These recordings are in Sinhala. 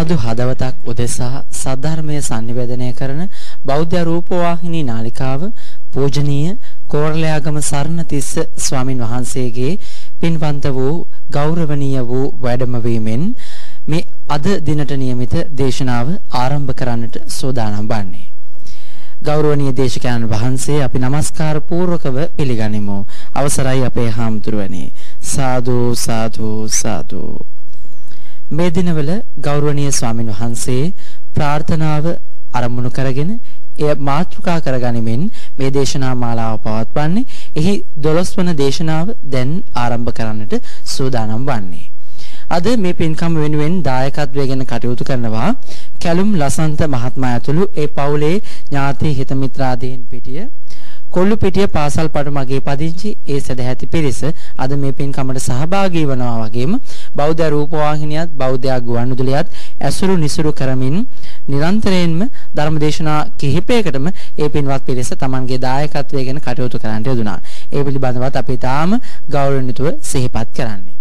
සාදු හදවතක් උදෙසා සද්ධර්මයේ sannivedanaya කරන බෞද්ධ රූපවාහිනී නාලිකාව පූජනීය කෝරළයාගම සරණතිස්ස ස්වාමින් වහන්සේගේ පින්වන්ත වූ ගෞරවනීය වූ වැඩමවීමෙන් මේ අද දිනට නියමිත දේශනාව ආරම්භ කරන්නට සූදානම් වන්නේ. ගෞරවනීය දේශකයන් වහන්සේ අපි নমස්කාර පූර්වකව පිළිගනිමු. අවසරයි අපේ හාමුදුරුවනේ. සාදු සාදු සාදු මේ දිනවල ගෞරවනීය ස්වාමින් වහන්සේ ප්‍රාර්ථනාව අරමුණු කරගෙන එය මාතෘකා කරගනිමින් මේ දේශනා මාලාව පවත්වන්නේ. එහි 12 වන දේශනාව දැන් ආරම්භ කරන්නට සූදානම් වන්නේ. අද මේ පින්කම වෙනුවෙන් දායකත්වයෙන් කටයුතු කරනවා කැලුම් ලසන්ත මහත්මයා ඇතුළු ඒ පවුලේ ඥාති හිත මිත්‍රාදීන් පිටිය කොල්ලුපිටිය පාසල් පඩු මගේ පදිංචි ඒ සදැහැති පිරිස අද මේ පින්කමට සහභාගී වනවා වගේම බෞද්ධ රූපවාහිනියත් බෞද්ධ ගුවන්විදුලියත් ඇසුරු නිසුරු කරමින් නිරන්තරයෙන්ම ධර්මදේශනා කිහිපයකටම ඒ පින්වත් පිරිස Tamanගේ දායකත්වය ගැන කටයුතු කරන්නට යෙදුනා. ඒ පිළිබඳවත් අපි තාම ගෞරවණීයව සිහිපත් කරන්නේ.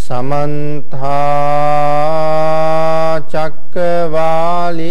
සමන්ත චක්කවාලේසු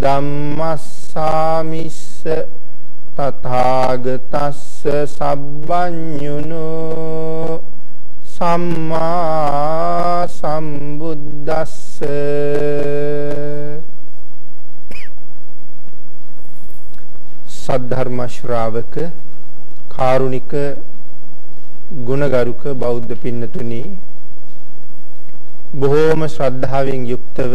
ධම්මස්සාමිස්ස තථාගතස්ස සබ්බඤුනෝ සම්මා සම්බුද්දස්ස සද්ධර්ම ශ්‍රාවක කාරුණික ගුණගරුක බෞද්ධ පින්නතුනි බොහෝම ශ්‍රද්ධාවෙන් යුක්තව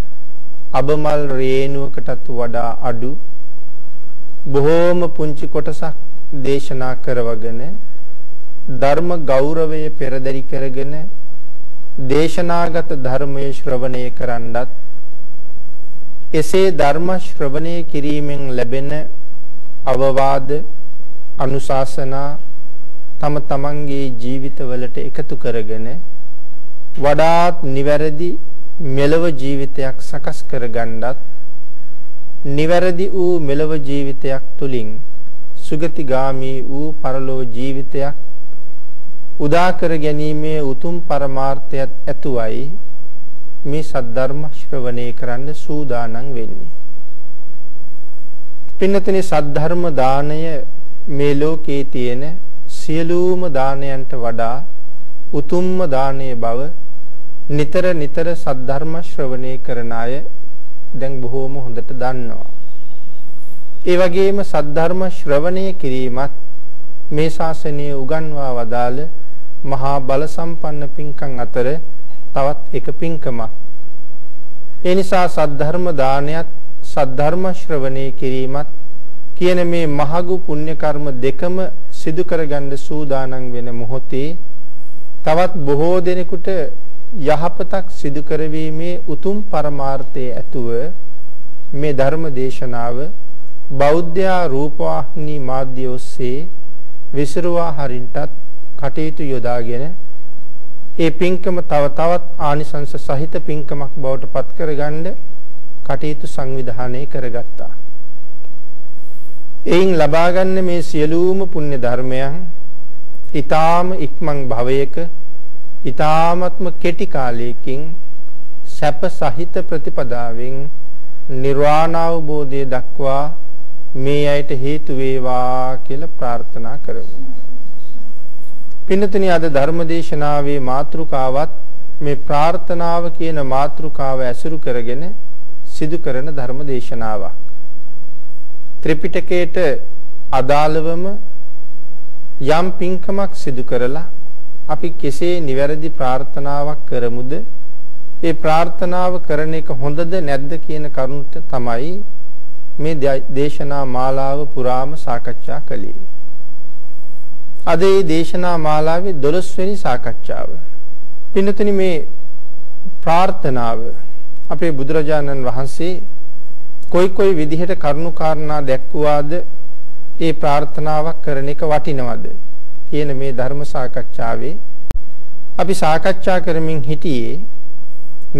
අබමල් රේණුවකටත් වඩා අඩු. බොහෝම පුංචි කොටසක් දේශනා කරවගෙන ධර්ම ගෞරවය පෙරදරි කරගෙන දේශනාගත ධර්මයේ ශ්‍රවණය කරන්නත් එසේ ධර්ම ශ්‍රවණය කිරීමෙන් ලැබෙන අවවාද අනුශාසනා තම තමන්ගේ ජීවිතවලට එකතු කරගෙන වඩාත් නිවැරදි මෙලව ජීවිතයක් සකස් කරගන්නත් නිවැරදි වූ මෙලව ජීවිතයක් තුලින් සුගතිගාමී වූ පරලෝ ජීවිතයක් උදා කර ගැනීමේ උතුම් පරමාර්ථයත් ඇතුවයි මේ සද්ධර්ම ශ්‍රවණය කරන්න සූදානම් වෙන්නේ. පින්නතනේ සද්ධර්ම දාණය මේ ලෝකේ තියෙන සියලුම දානයන්ට වඩා උතුම්ම දානය බව නිතර නිතර සද්ධර්ම ශ්‍රවණය කරන අය දැන් බොහෝම හොඳට දන්නවා. ඒ වගේම සද්ධර්ම ශ්‍රවණය කිරීමත් මේ ශාසනය උගන්වා වදාළ මහා බල සම්පන්න පින්කම් අතර තවත් එක පින්කමක්. ඒ නිසා සද්ධර්ම දානයත් සද්ධර්ම ශ්‍රවණය කිරීමත් කියන මේ මහඟු පුණ්‍ය කර්ම දෙකම සිදු කරගන්න සූදානම් වෙන මොහොතේ තවත් බොහෝ දෙනෙකුට යහපතක් සිදු කරවීමේ උතුම් පරමාර්ථයේ ඇතුව මේ ධර්ම දේශනාව බෞද්ධයා රූපවාහිනී මාධ්‍ය ඔස්සේ විසිරුවා හරින්ටත් කටයුතු යොදාගෙන ඒ පින්කම තව තවත් ආනිසංස සහිත පින්කමක් බවට පත් කරගන්න කටයුතු සංවිධානය කරගත්තා. එයින් ලබාගන්න මේ සියලුම පුණ්‍ය ධර්මයන් ඊ타ම ඉක්මන් භවයක ඊ타මත්ම කෙටි කාලයකින් සැප සහිත ප්‍රතිපදාවෙන් නිර්වාණ අවබෝධය දක්වා මේ අයට හේතු වේවා කියලා ප්‍රාර්ථනා කරමු. පින්නතුනි අද ධර්මදේශනාවේ මාතෘකාවත් මේ ප්‍රාර්ථනාව කියන මාතෘකාව ඇසුරු කරගෙන සිදු කරන ධර්මදේශනාවක්. ත්‍රිපිටකයට අදාළවම යම් පින්කමක් සිදු කරලා අපි කෙසේ නිවැරදි ප්‍රාර්ථනාවක් කරමුද ඒ ප්‍රාර්ථනාව කරන එක හොඳද නැද්ද කියන කරුණට තමයි මේ දේශනා මාලාව පුරාම සාකච්ඡා කළේ. අද මේ දේශනා මාලාවේ 12 වෙනි සාකච්ඡාව. පින්නතුනි මේ ප්‍රාර්ථනාව අපේ බුදුරජාණන් වහන්සේ කොයි කොයි විදිහට කරුණු කාරණා දැක්ුවාද ඒ ප්‍රාර්ථනාවක් කරන එක වටිනවද කියන මේ ධර්ම සාකච්ඡාවේ අපි සාකච්ඡා කරමින් හිටියේ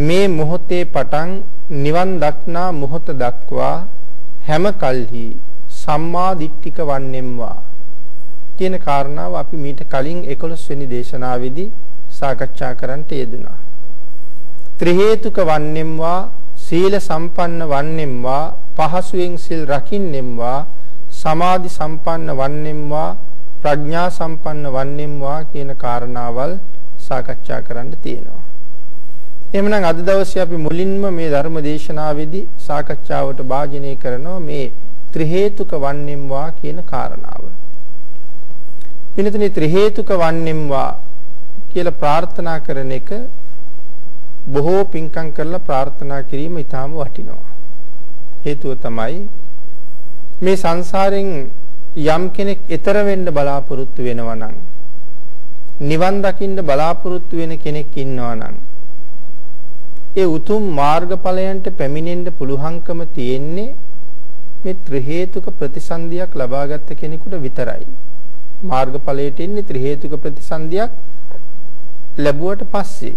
මේ මොහොතේ පටන් නිවන් දක්නා මොහොත දක්වා හැම කල්හි සම්මා දිට්ඨික වන්නෙම්වා කියන කාරණාව අපි මීට කලින් 11 වෙනි දේශනාවේදී සාකච්ඡා කරන්නට යෙදුනා. ත්‍රි හේතුක වන්නෙම්වා සීල සම්පන්න වන්නෙම්වා පහසුවෙන් සිල් රකින්නෙම්වා සමාධි සම්පන්න වන්නෙම්වා ප්‍රඥා සම්පන්න වන්නෙම්වා කියන කාරණාවල් සාකච්ඡා කරන්න තියෙනවා. එහෙමනම් අද දවසේ අපි මුලින්ම මේ ධර්ම දේශනාවේදී සාකච්ඡාවට භාජනය කරනවා මේ ත්‍රි හේතුක වන්නෙම්වා කියන කාරණාව. පිනතුනි ත්‍රි හේතුක වන්නෙම්වා කියලා ප්‍රාර්ථනා කරන එක බොහෝ පින්කම් කරලා ප්‍රාර්ථනා කිරීම ඊටාම වටිනවා. හේතුව තමයි මේ සංසාරෙන් යම් කෙනෙක් ඈතර වෙන්න බලාපොරොත්තු වෙනවා නම් නිවන් දකින්න බලාපොරොත්තු වෙන කෙනෙක් ඉන්නවා නම් ඒ උතුම් මාර්ගඵලයන්ට පැමිණෙන්න පුළුවන්කම තියෙන්නේ මේ ත්‍රි හේතුක ප්‍රතිසන්දියක් ලබාගත් කෙනෙකුට විතරයි. මාර්ගඵලයට එන්නේ ත්‍රි හේතුක ප්‍රතිසන්දියක් ලැබුවට පස්සේ.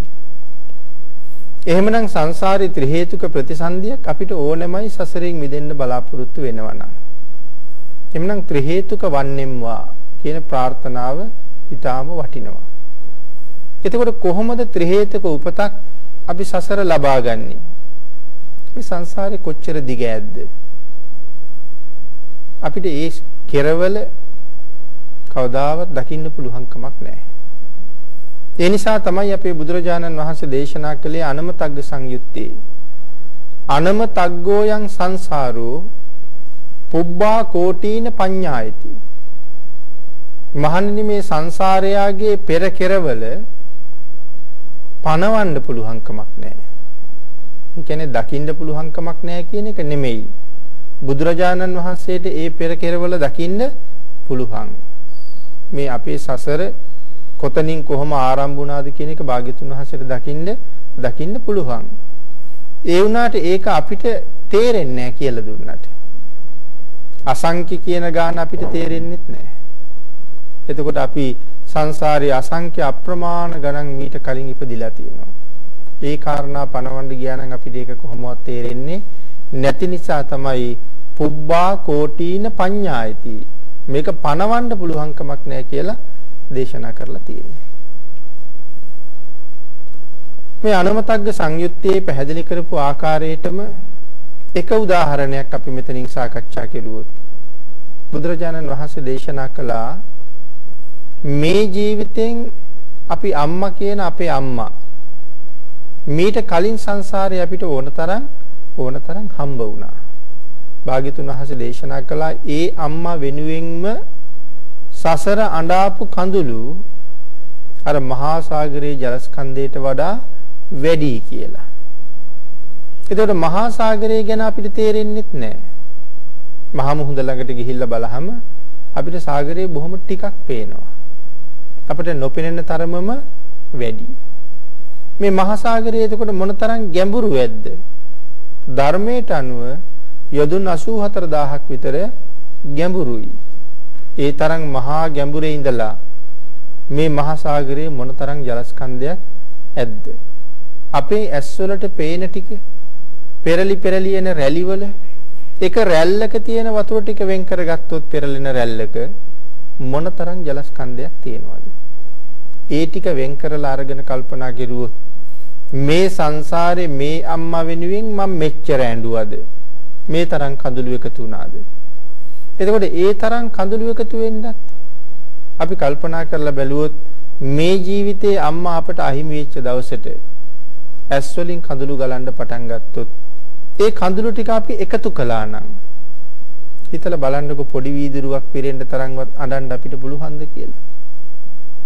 එහෙමනම් සංසාරේ ත්‍රි හේතුක ප්‍රතිසන්දියක් අපිට ඕනෑමයි සසරෙන් මිදෙන්න බලාපොරොත්තු වෙනවා නම්. එහෙමනම් ත්‍රි හේතුක වන්නෙම්වා කියන ප්‍රාර්ථනාව ඊටාම වටිනවා. එතකොට කොහොමද ත්‍රි හේතුක උපතක් අපි සසර ලබා ගන්නේ? මේ සංසාරේ කොච්චර දිග ඇද්ද? අපිට ඒ කෙරවල කවදාවත් දකින්න පුළුවන් කමක් නැහැ. ඒ නිසා තමයි අපේ බුදුරජාණන් වහන්සේ දේශනා කළේ අනමතග්ග සංයුත්තේ. අනමතග්ගෝ යං සංසාරෝ පුබ්බා කෝටීන පඤ්ඤායති. මහණෙනි මේ සංසාරයාගේ පෙර කෙරවල පණවන්න පුළුවන්කමක් නැහැ. ඒ කියන්නේ දකින්න පුළුවන්කමක් නැහැ කියන එක නෙමෙයි. බුදුරජාණන් වහන්සේට ඒ පෙර කෙරවල දකින්න පුළුවන්. මේ අපේ සසර කොතනින් කොහොම ආරම්භ වුණාද කියන එක භාග්‍යතුන් වහන්සේට දකින්න දකින්න පුළුවන්. ඒ වුණාට ඒක අපිට තේරෙන්නේ නැහැ කියලා දුන්නට. අසංඛ්‍ය කියන ගාන අපිට තේරෙන්නේ නැහැ. එතකොට අපි සංසාරයේ අසංඛ්‍ය අප්‍රමාණ ගණන් මීට කලින් ඉපදිලා තියෙනවා. ඒ කාරණා පණවන්න ගියා නම් අපිට ඒක කොහොමවත් තේරෙන්නේ නැති නිසා තමයි පුබ්බා කෝටීන පඤ්ඤායති. මේක පණවන්න පුළුවන්කමක් නැහැ කියලා දේශනා කරලා තියෙනවා. මේ අනමතග්ග සංයුත්තේ පැහැදිලි කරපු ආකාරයටම එක උදාහරණයක් අපි මෙතනින් සාකච්ඡා කෙරුවොත් බුදුරජාණන් වහන්සේ දේශනා කළා මේ ජීවිතෙන් අපි අම්මා කියන අපේ අම්මා මීට කලින් සංසාරේ අපිට ඕන තරම් ඕන තරම් හම්බ වුණා. භාග්‍යතුන් වහන්සේ දේශනා කළා ඒ අම්මා වෙනුවෙන්ම සසර අඬාපු කඳුළු අර මහා සාගරයේ ජලස්කන්ධයට වඩා වැඩි කියලා. එතකොට මහා සාගරය ගැන අපිට තේරෙන්නේ නැහැ. මහා මුහුද ළඟට ගිහිල්ලා බලහම අපිට සාගරය බොහොම ටිකක් පේනවා. අපිට නොපෙනෙන තරමම වැඩි. මේ මහා සාගරය එතකොට මොනතරම් ගැඹුරු වැද්ද? ධර්මයට අනුව යොදුන් 84000ක් විතර ගැඹුරුයි. ඒ තරම් මහා ගැඹුරේ ඉඳලා මේ මහා සාගරයේ මොනතරම් ජලස්කන්ධයක් ඇද්ද? අපේ ඇස්වලට පේන ටික පෙරලි පෙරලි එන රැලිවල එක රැල්ලක තියෙන වතුර ටික වෙන් කරගත්තොත් පෙරලෙන රැල්ලක මොනතරම් ජලස්කන්ධයක් තියෙනවද? ඒ ටික වෙන් කරලා අරගෙන කල්පනා කෙරුවොත් මේ සංසාරේ මේ අම්මා වෙනුවෙන් මම මෙච්චර ඇඬුවද? මේ තරම් කඳුළු එකතු වුණාද? එතකොට ඒ තරම් කඳුළු එකතු වෙන්නත් අපි කල්පනා කරලා බැලුවොත් මේ ජීවිතේ අම්මා අපට අහිමි වෙච්ච දවසට ඇස් වලින් කඳුළු ගලන්න පටන් ගත්තොත් ඒ කඳුළු ටික අපි එකතු කළා නම් හිතලා බලන්නකො පොඩි වීදුරුවක් පිරෙන්න තරම්වත් අඬන්න අපිට පුළුවන්ද කියලා.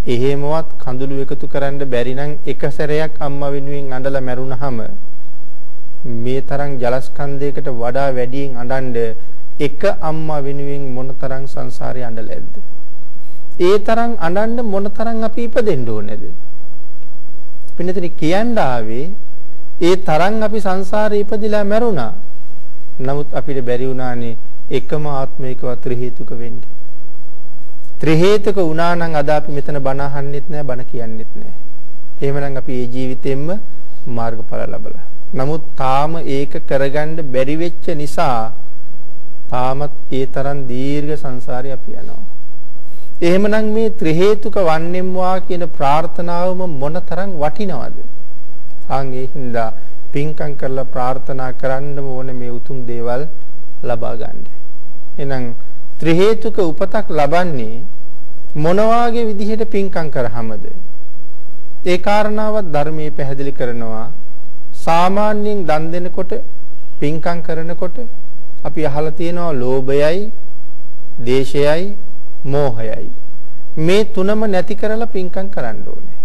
එහෙමවත් කඳුළු එකතු කරන්න බැරි නම් එක සැරයක් අම්මා වෙනුවෙන් අඬලා මැරුණාම මේ තරම් ජලස්කන්ධයකට වඩා වැඩියෙන් අඬන්න එක අම්මා වෙනුවෙන් මොනතරම් සංසාරේ අඬලා ඇද්ද? ඒ තරම් අඬන්න මොනතරම් අපි ඉපදෙන්න ඕනේද? පින්නතනි කියන්න ආවේ ඒ තරම් අපි සංසාරේ ඉපදිලා මැරුණා. නමුත් අපිට බැරි වුණානේ එකම ආත්මයකවත් ත්‍රි හේතුක වෙන්න. ත්‍රි හේතුක වුණා නම් අද අපි මෙතන බණ අහන්නෙත් නෑ බණ කියන්නෙත් නෑ. එහෙමනම් අපි මේ ජීවිතෙම්ම මාර්ගඵල ලබලා. නමුත් තාම ඒක කරගන්න බැරි වෙච්ච නිසා තාමත් ඒ තරම් දීර්ඝ සංසාරේ අපි යනවා. එහෙමනම් මේ ත්‍රි හේතුක වන්නෙම්වා කියන ප්‍රාර්ථනාවම මොනතරම් වටිනවද? ආන් ඒ හින්දා පින්කම් කරලා ප්‍රාර්ථනා කරන්නම ඕනේ මේ උතුම් දේවල් ලබා ගන්න. එහෙනම් ත්‍රි හේතුක උපතක් ලබන්නේ මොන වාගේ විදිහට පින්කම් කරාමද? ඒ කාරණාවත් ධර්මයේ පැහැදිලි කරනවා. සාමාන්‍යයෙන් දන් දෙනකොට පින්කම් කරනකොට අපි අහලා තියෙනවා ලෝභයයි, දේශයයි, මෝහයයි. මේ තුනම නැති කරලා පින්කම් කරන්න ඕනේ.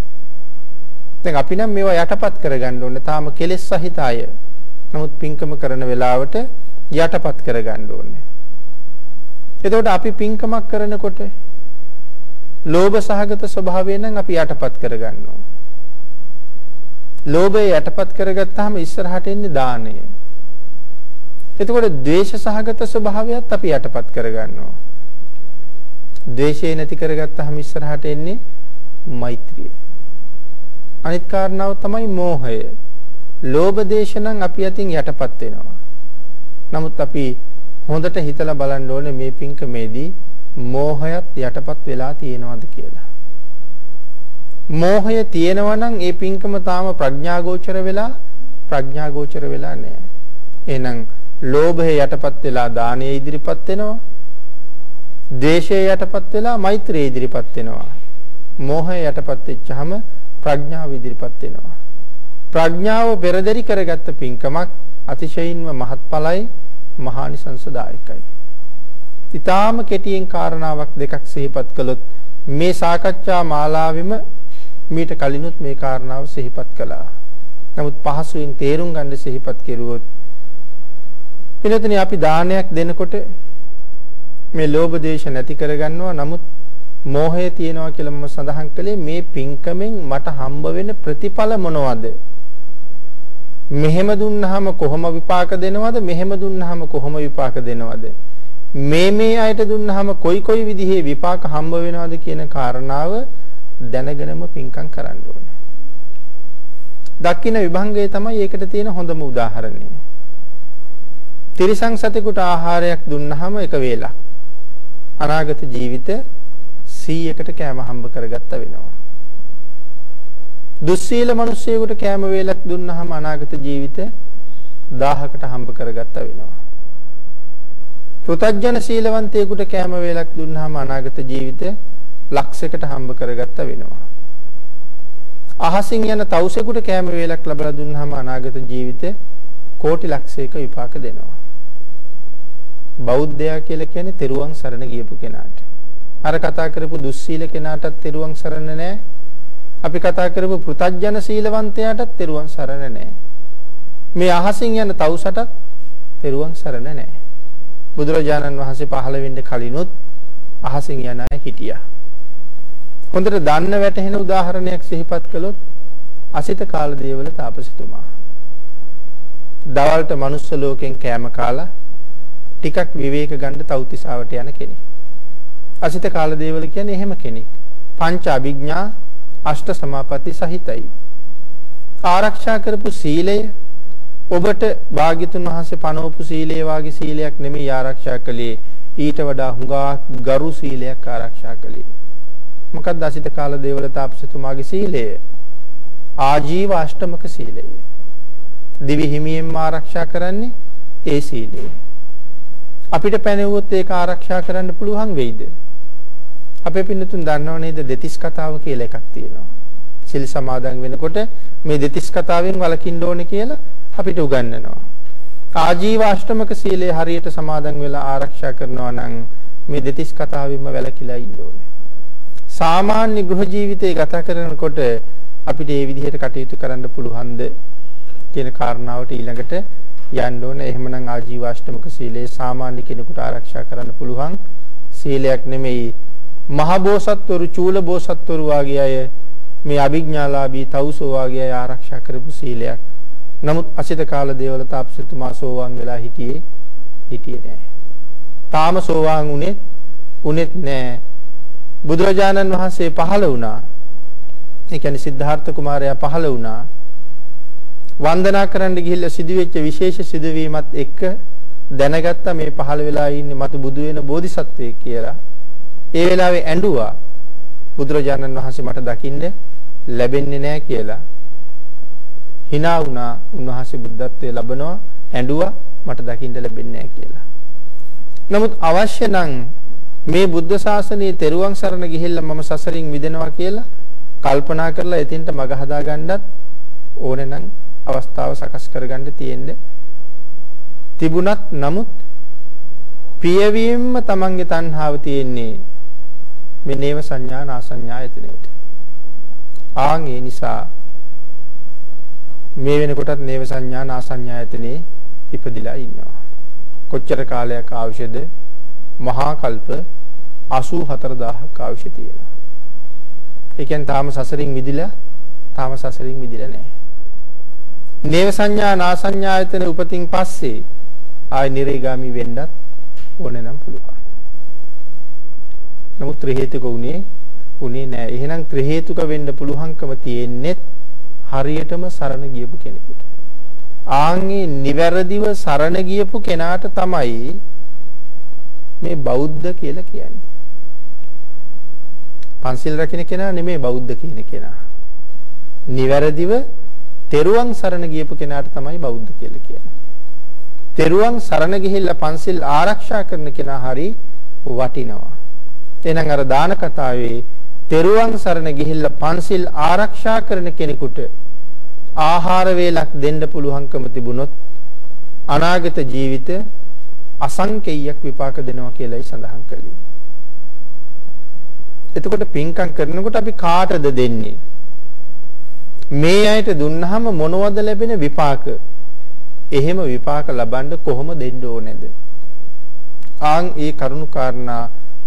දැන් අපි නම් මේවා යටපත් කරගන්න ඕනේ. තාම කෙලෙස් සහිත අය. නමුත් පින්කම කරන වෙලාවට යටපත් කරගන්න ඕනේ. එතකොට අපි පින්කමක් කරනකොට ලෝභ සහගත ස්වභාවය නම් අපි යටපත් කරගන්නවා. ලෝභය යටපත් කරගත්තාම ඉස්සරහට එන්නේ දානය. එතකොට ද්වේෂ සහගත ස්වභාවයත් අපි යටපත් කරගන්නවා. ද්වේෂය නැති කරගත්තාම ඉස්සරහට එන්නේ මෛත්‍රිය. අනිත් කාරණාව තමයි මෝහය. ලෝභ දේශ නම් අපි අතින් යටපත් වෙනවා. නමුත් අපි හොඳට හිතලා බලන්න ඕනේ මේ පින්කමේදී මෝහයත් යටපත් වෙලා තියෙනවද කියලා. මෝහය තියෙනවා නම් ඒ පින්කම තාම ප්‍රඥාගෝචර වෙලා ප්‍රඥාගෝචර වෙලා නැහැ. එහෙනම් ලෝභය යටපත් වෙලා දානය ඉදිරිපත් වෙනවා. ද්වේෂය යටපත් වෙලා මෛත්‍රිය ඉදිරිපත් වෙනවා. මෝහය යටපත් වෙච්චාම ප්‍රඥාව ඉදිරිපත් වෙනවා. ප්‍රඥාව පෙරදරි කරගත්ත පින්කමක් අතිශයින්ම මහත්ඵලයි මහානිසංසදායකයි. ඊටාම කෙටියෙන් කාරණාවක් දෙකක් සිහිපත් කළොත් මේ සාකච්ඡා මාලාවෙම මීට කලිනුත් මේ කාරණාව සිහිපත් කළා. නමුත් පහසුවෙන් තේරුම් ගන්න සිහිපත් කෙරුවොත් පිළිතුරේ අපි දානයක් දෙනකොට මේ ලෝභ දේශ නැති කරගන්නවා නමුත් මෝහය තියෙනවා කියලා මම සඳහන් කළේ මේ පින්කමෙන් මට හම්බ වෙන ප්‍රතිඵල මොනවද මෙහෙම දුන්නාම කොහොම විපාක දෙනවද මෙහෙම දුන්නාම කොහොම විපාක දෙනවද මේ මේ අයට දුන්නාම කොයි කොයි විදිහේ විපාක හම්බ වෙනවද කියන කාරණාව දැනගෙනම පින්කම් කරන්න ඕනේ. දක්කින විභංගය තමයි ඒකට තියෙන හොඳම උදාහරණය. තිරිසං සතෙකුට ආහාරයක් දුන්නාම එක වේලක් අනාගත ජීවිත 100කට කෑම හම්බ කරගත්ත වෙනවා. දුස්සීල මිනිස්සෙකුට කෑම වේලක් දුන්නාම අනාගත ජීවිත 1000කට හම්බ කරගත්ත වෙනවා. පෘතජන සීලවන්තයෙකුට කෑම වේලක් දුන්නාම අනාගත ජීවිත ලක්ෂයකට හම්බ කරගත්ත වෙනවා. අහසින් යන තවුසෙකුට කෑම වේලක් ලැබලා දුන්නාම අනාගත ජීවිත කෝටි ලක්ෂයක විපාක දෙනවා. බෞද්ධයා කියලා කියන්නේ තෙරුවන් සරණ ගියපු කෙනාට. අර කතා කරපු දුස්සීල කෙනාටත් තෙරුවන් සරණ නැහැ. අපි කතා කරපු පෘතජන සීලවන්තයාටත් තෙරුවන් සරණ නැහැ. මේ අහසින් යන තවුසටත් තෙරුවන් සරණ නැහැ. බුදුරජාණන් වහන්සේ පහළ වෙන්න කලිනුත් අහසින් යන අය හිටියා. හොඳට දන්න වැටහෙන උදාහරණයක් සිහිපත් කළොත් අසිත කාලදේවල තාපසතුමා. දවල්ට manuss ලෝකෙන් කෑම කාලා ටිකක් විවේක ගන්න තවුතිසාවට යන කෙනෙක්. අසිත කාලදේවල කියන්නේ එහෙම කෙනෙක්. පංච අභිඥා අෂ්ට සමාපatti සහිතයි. ආරක්ෂා කරපු සීලය ඔබට භාග්‍යතුන් වහන්සේ පනවපු සීලය වාගේ සීලයක් නෙමෙයි ආරක්ෂා කළේ. ඊට වඩා හුඟා ගරු සීලයක් ආරක්ෂා කළේ. මොකක්ද අසිත කාල දේවල තාපසතුමාගේ සීලය? ආජීව අෂ්ටමක සීලය. දිවි හිමියෙන්ම ආරක්ෂා කරන්නේ ඒ සීලය. අපිට පැනෙවුවොත් ඒක ආරක්ෂා කරන්න පුළුවන් වෙයිද? අපේ පින්නතුන් දන්නව නේද දෙතිස් කතාව කියලා එකක් තියෙනවා සිල් සමාදන් වෙනකොට මේ දෙතිස් කතාවෙන් වළකින්න ඕනේ කියලා අපිට උගන්වනවා. ආජීව අෂ්ටමක සීලය හරියට සමාදන් වෙලා ආරක්ෂා කරනවා නම් මේ දෙතිස් කතාවෙන්ම වැළකීලා ඉන්න ඕනේ. සාමාන්‍ය ගෘහ ජීවිතය ගත කරනකොට අපිට මේ විදිහට කටයුතු කරන්න පුළුවන්ද කියන කාරණාවට ඊළඟට යන්න ඕනේ. එහෙමනම් ආජීව අෂ්ටමක සීලය සාමාන්‍ය කෙනෙකුට ආරක්ෂා කරන්න පුළුවන් සීලයක් නෙමෙයි. මහ බෝසත්වරු චූල බෝසත්වරු වාගේ අය මේ අභිඥාලාභී තවුසෝ වාගේ අය ආරක්ෂා කරපු සීලයක්. නමුත් අසිත කාල දේවල තාපසතුමා සෝවාන් වෙලා හිටියේ හිටියේ නෑ. තාම සෝවාන් උනේ උනේත් නෑ. බුදුරජාණන් වහන්සේ පහළ වුණා. ඒ කියන්නේ සිද්ධාර්ථ කුමාරයා පහළ වුණා. වන්දනා කරන්න ගිහිල්ලා සිදුවෙච්ච විශේෂ සිදුවීමත් එක්ක දැනගත්තා මේ පහළ වෙලා ඉන්නේ මතු බුදු වෙන බෝධිසත්වයෙක් කියලා. ඒ වෙලාවේ ඇඬුවා බුදුරජාණන් වහන්සේ මට දකින්න ලැබෙන්නේ නැහැ කියලා. hina වුණා උන්වහන්සේ බුද්ධත්වයේ ලබනවා ඇඬුවා මට දකින්න ලැබෙන්නේ නැහැ කියලා. නමුත් අවශ්‍ය නම් මේ බුද්ධ ශාසනයේ තෙරුවන් සරණ ගිහිල්ලා මම සසරින් මිදෙනවා කියලා කල්පනා කරලා එතින්ට මග හදා ගන්නත් ඕනේ නම් අවස්ථාව සකස් කරගන්න තියෙන්නේ. තිබුණත් නමුත් පියවීමම තමන්ගේ තණ්හාව තියෙන්නේ මේ නේව සංඥා නාසඤ්ඤායතනෙට. ආන් ඒ නිසා මේ වෙනකොටත් නේව සංඥා නාසඤ්ඤායතනේ ඉපදිලා ඉන්නවා. කොච්චර කාලයක් ආවිෂද? මහා කල්ප 84000ක් ආවිෂ තියෙනවා. ඒ කියන්නේ තාම සසරින් මිදිලා තාම සසරින් මිදිලා නැහැ. නේව සංඥා නාසඤ්ඤායතන උපතින් පස්සේ ආය නිරේගාමි වෙන්නත් ඕනේ නම් පුළුවන්. නමුත් ත්‍රි හේතුක උනේ උනේ නැහැ. එහෙනම් ත්‍රි හේතුක වෙන්න පුළුවන්කම තියෙන්නේ හරියටම සරණ ගියපු කෙනෙකුට. ආන්ගේ නිවැරදිව සරණ ගියපු කෙනාට තමයි මේ බෞද්ධ කියලා කියන්නේ. පන්සිල් රකින්න කෙනා නෙමෙයි බෞද්ධ කියන කෙනා. නිවැරදිව තෙරුවන් සරණ ගියපු කෙනාට තමයි බෞද්ධ කියලා කියන්නේ. තෙරුවන් සරණ ගිහිල්ලා පන්සිල් ආරක්ෂා කරන කෙනා හරි වටිනවා. එහෙනම් අර දාන කතාවේ තෙරුවන් සරණ ගිහිල්ලා පන්සිල් ආරක්ෂා කරන කෙනෙකුට ආහාර වේලක් දෙන්න පුළුවන්කම තිබුණොත් අනාගත ජීවිත අසංකේයයක් විපාක දෙනවා කියලායි සඳහන් කළේ. එතකොට පින්කම් කරනකොට අපි කාටද දෙන්නේ? මේ අයට දුන්නාම මොනවද ලැබෙන විපාක? එහෙම විපාක ලබන්න කොහොම දෙන්න ඕනේද? ආන් ඒ කරුණු කාරණා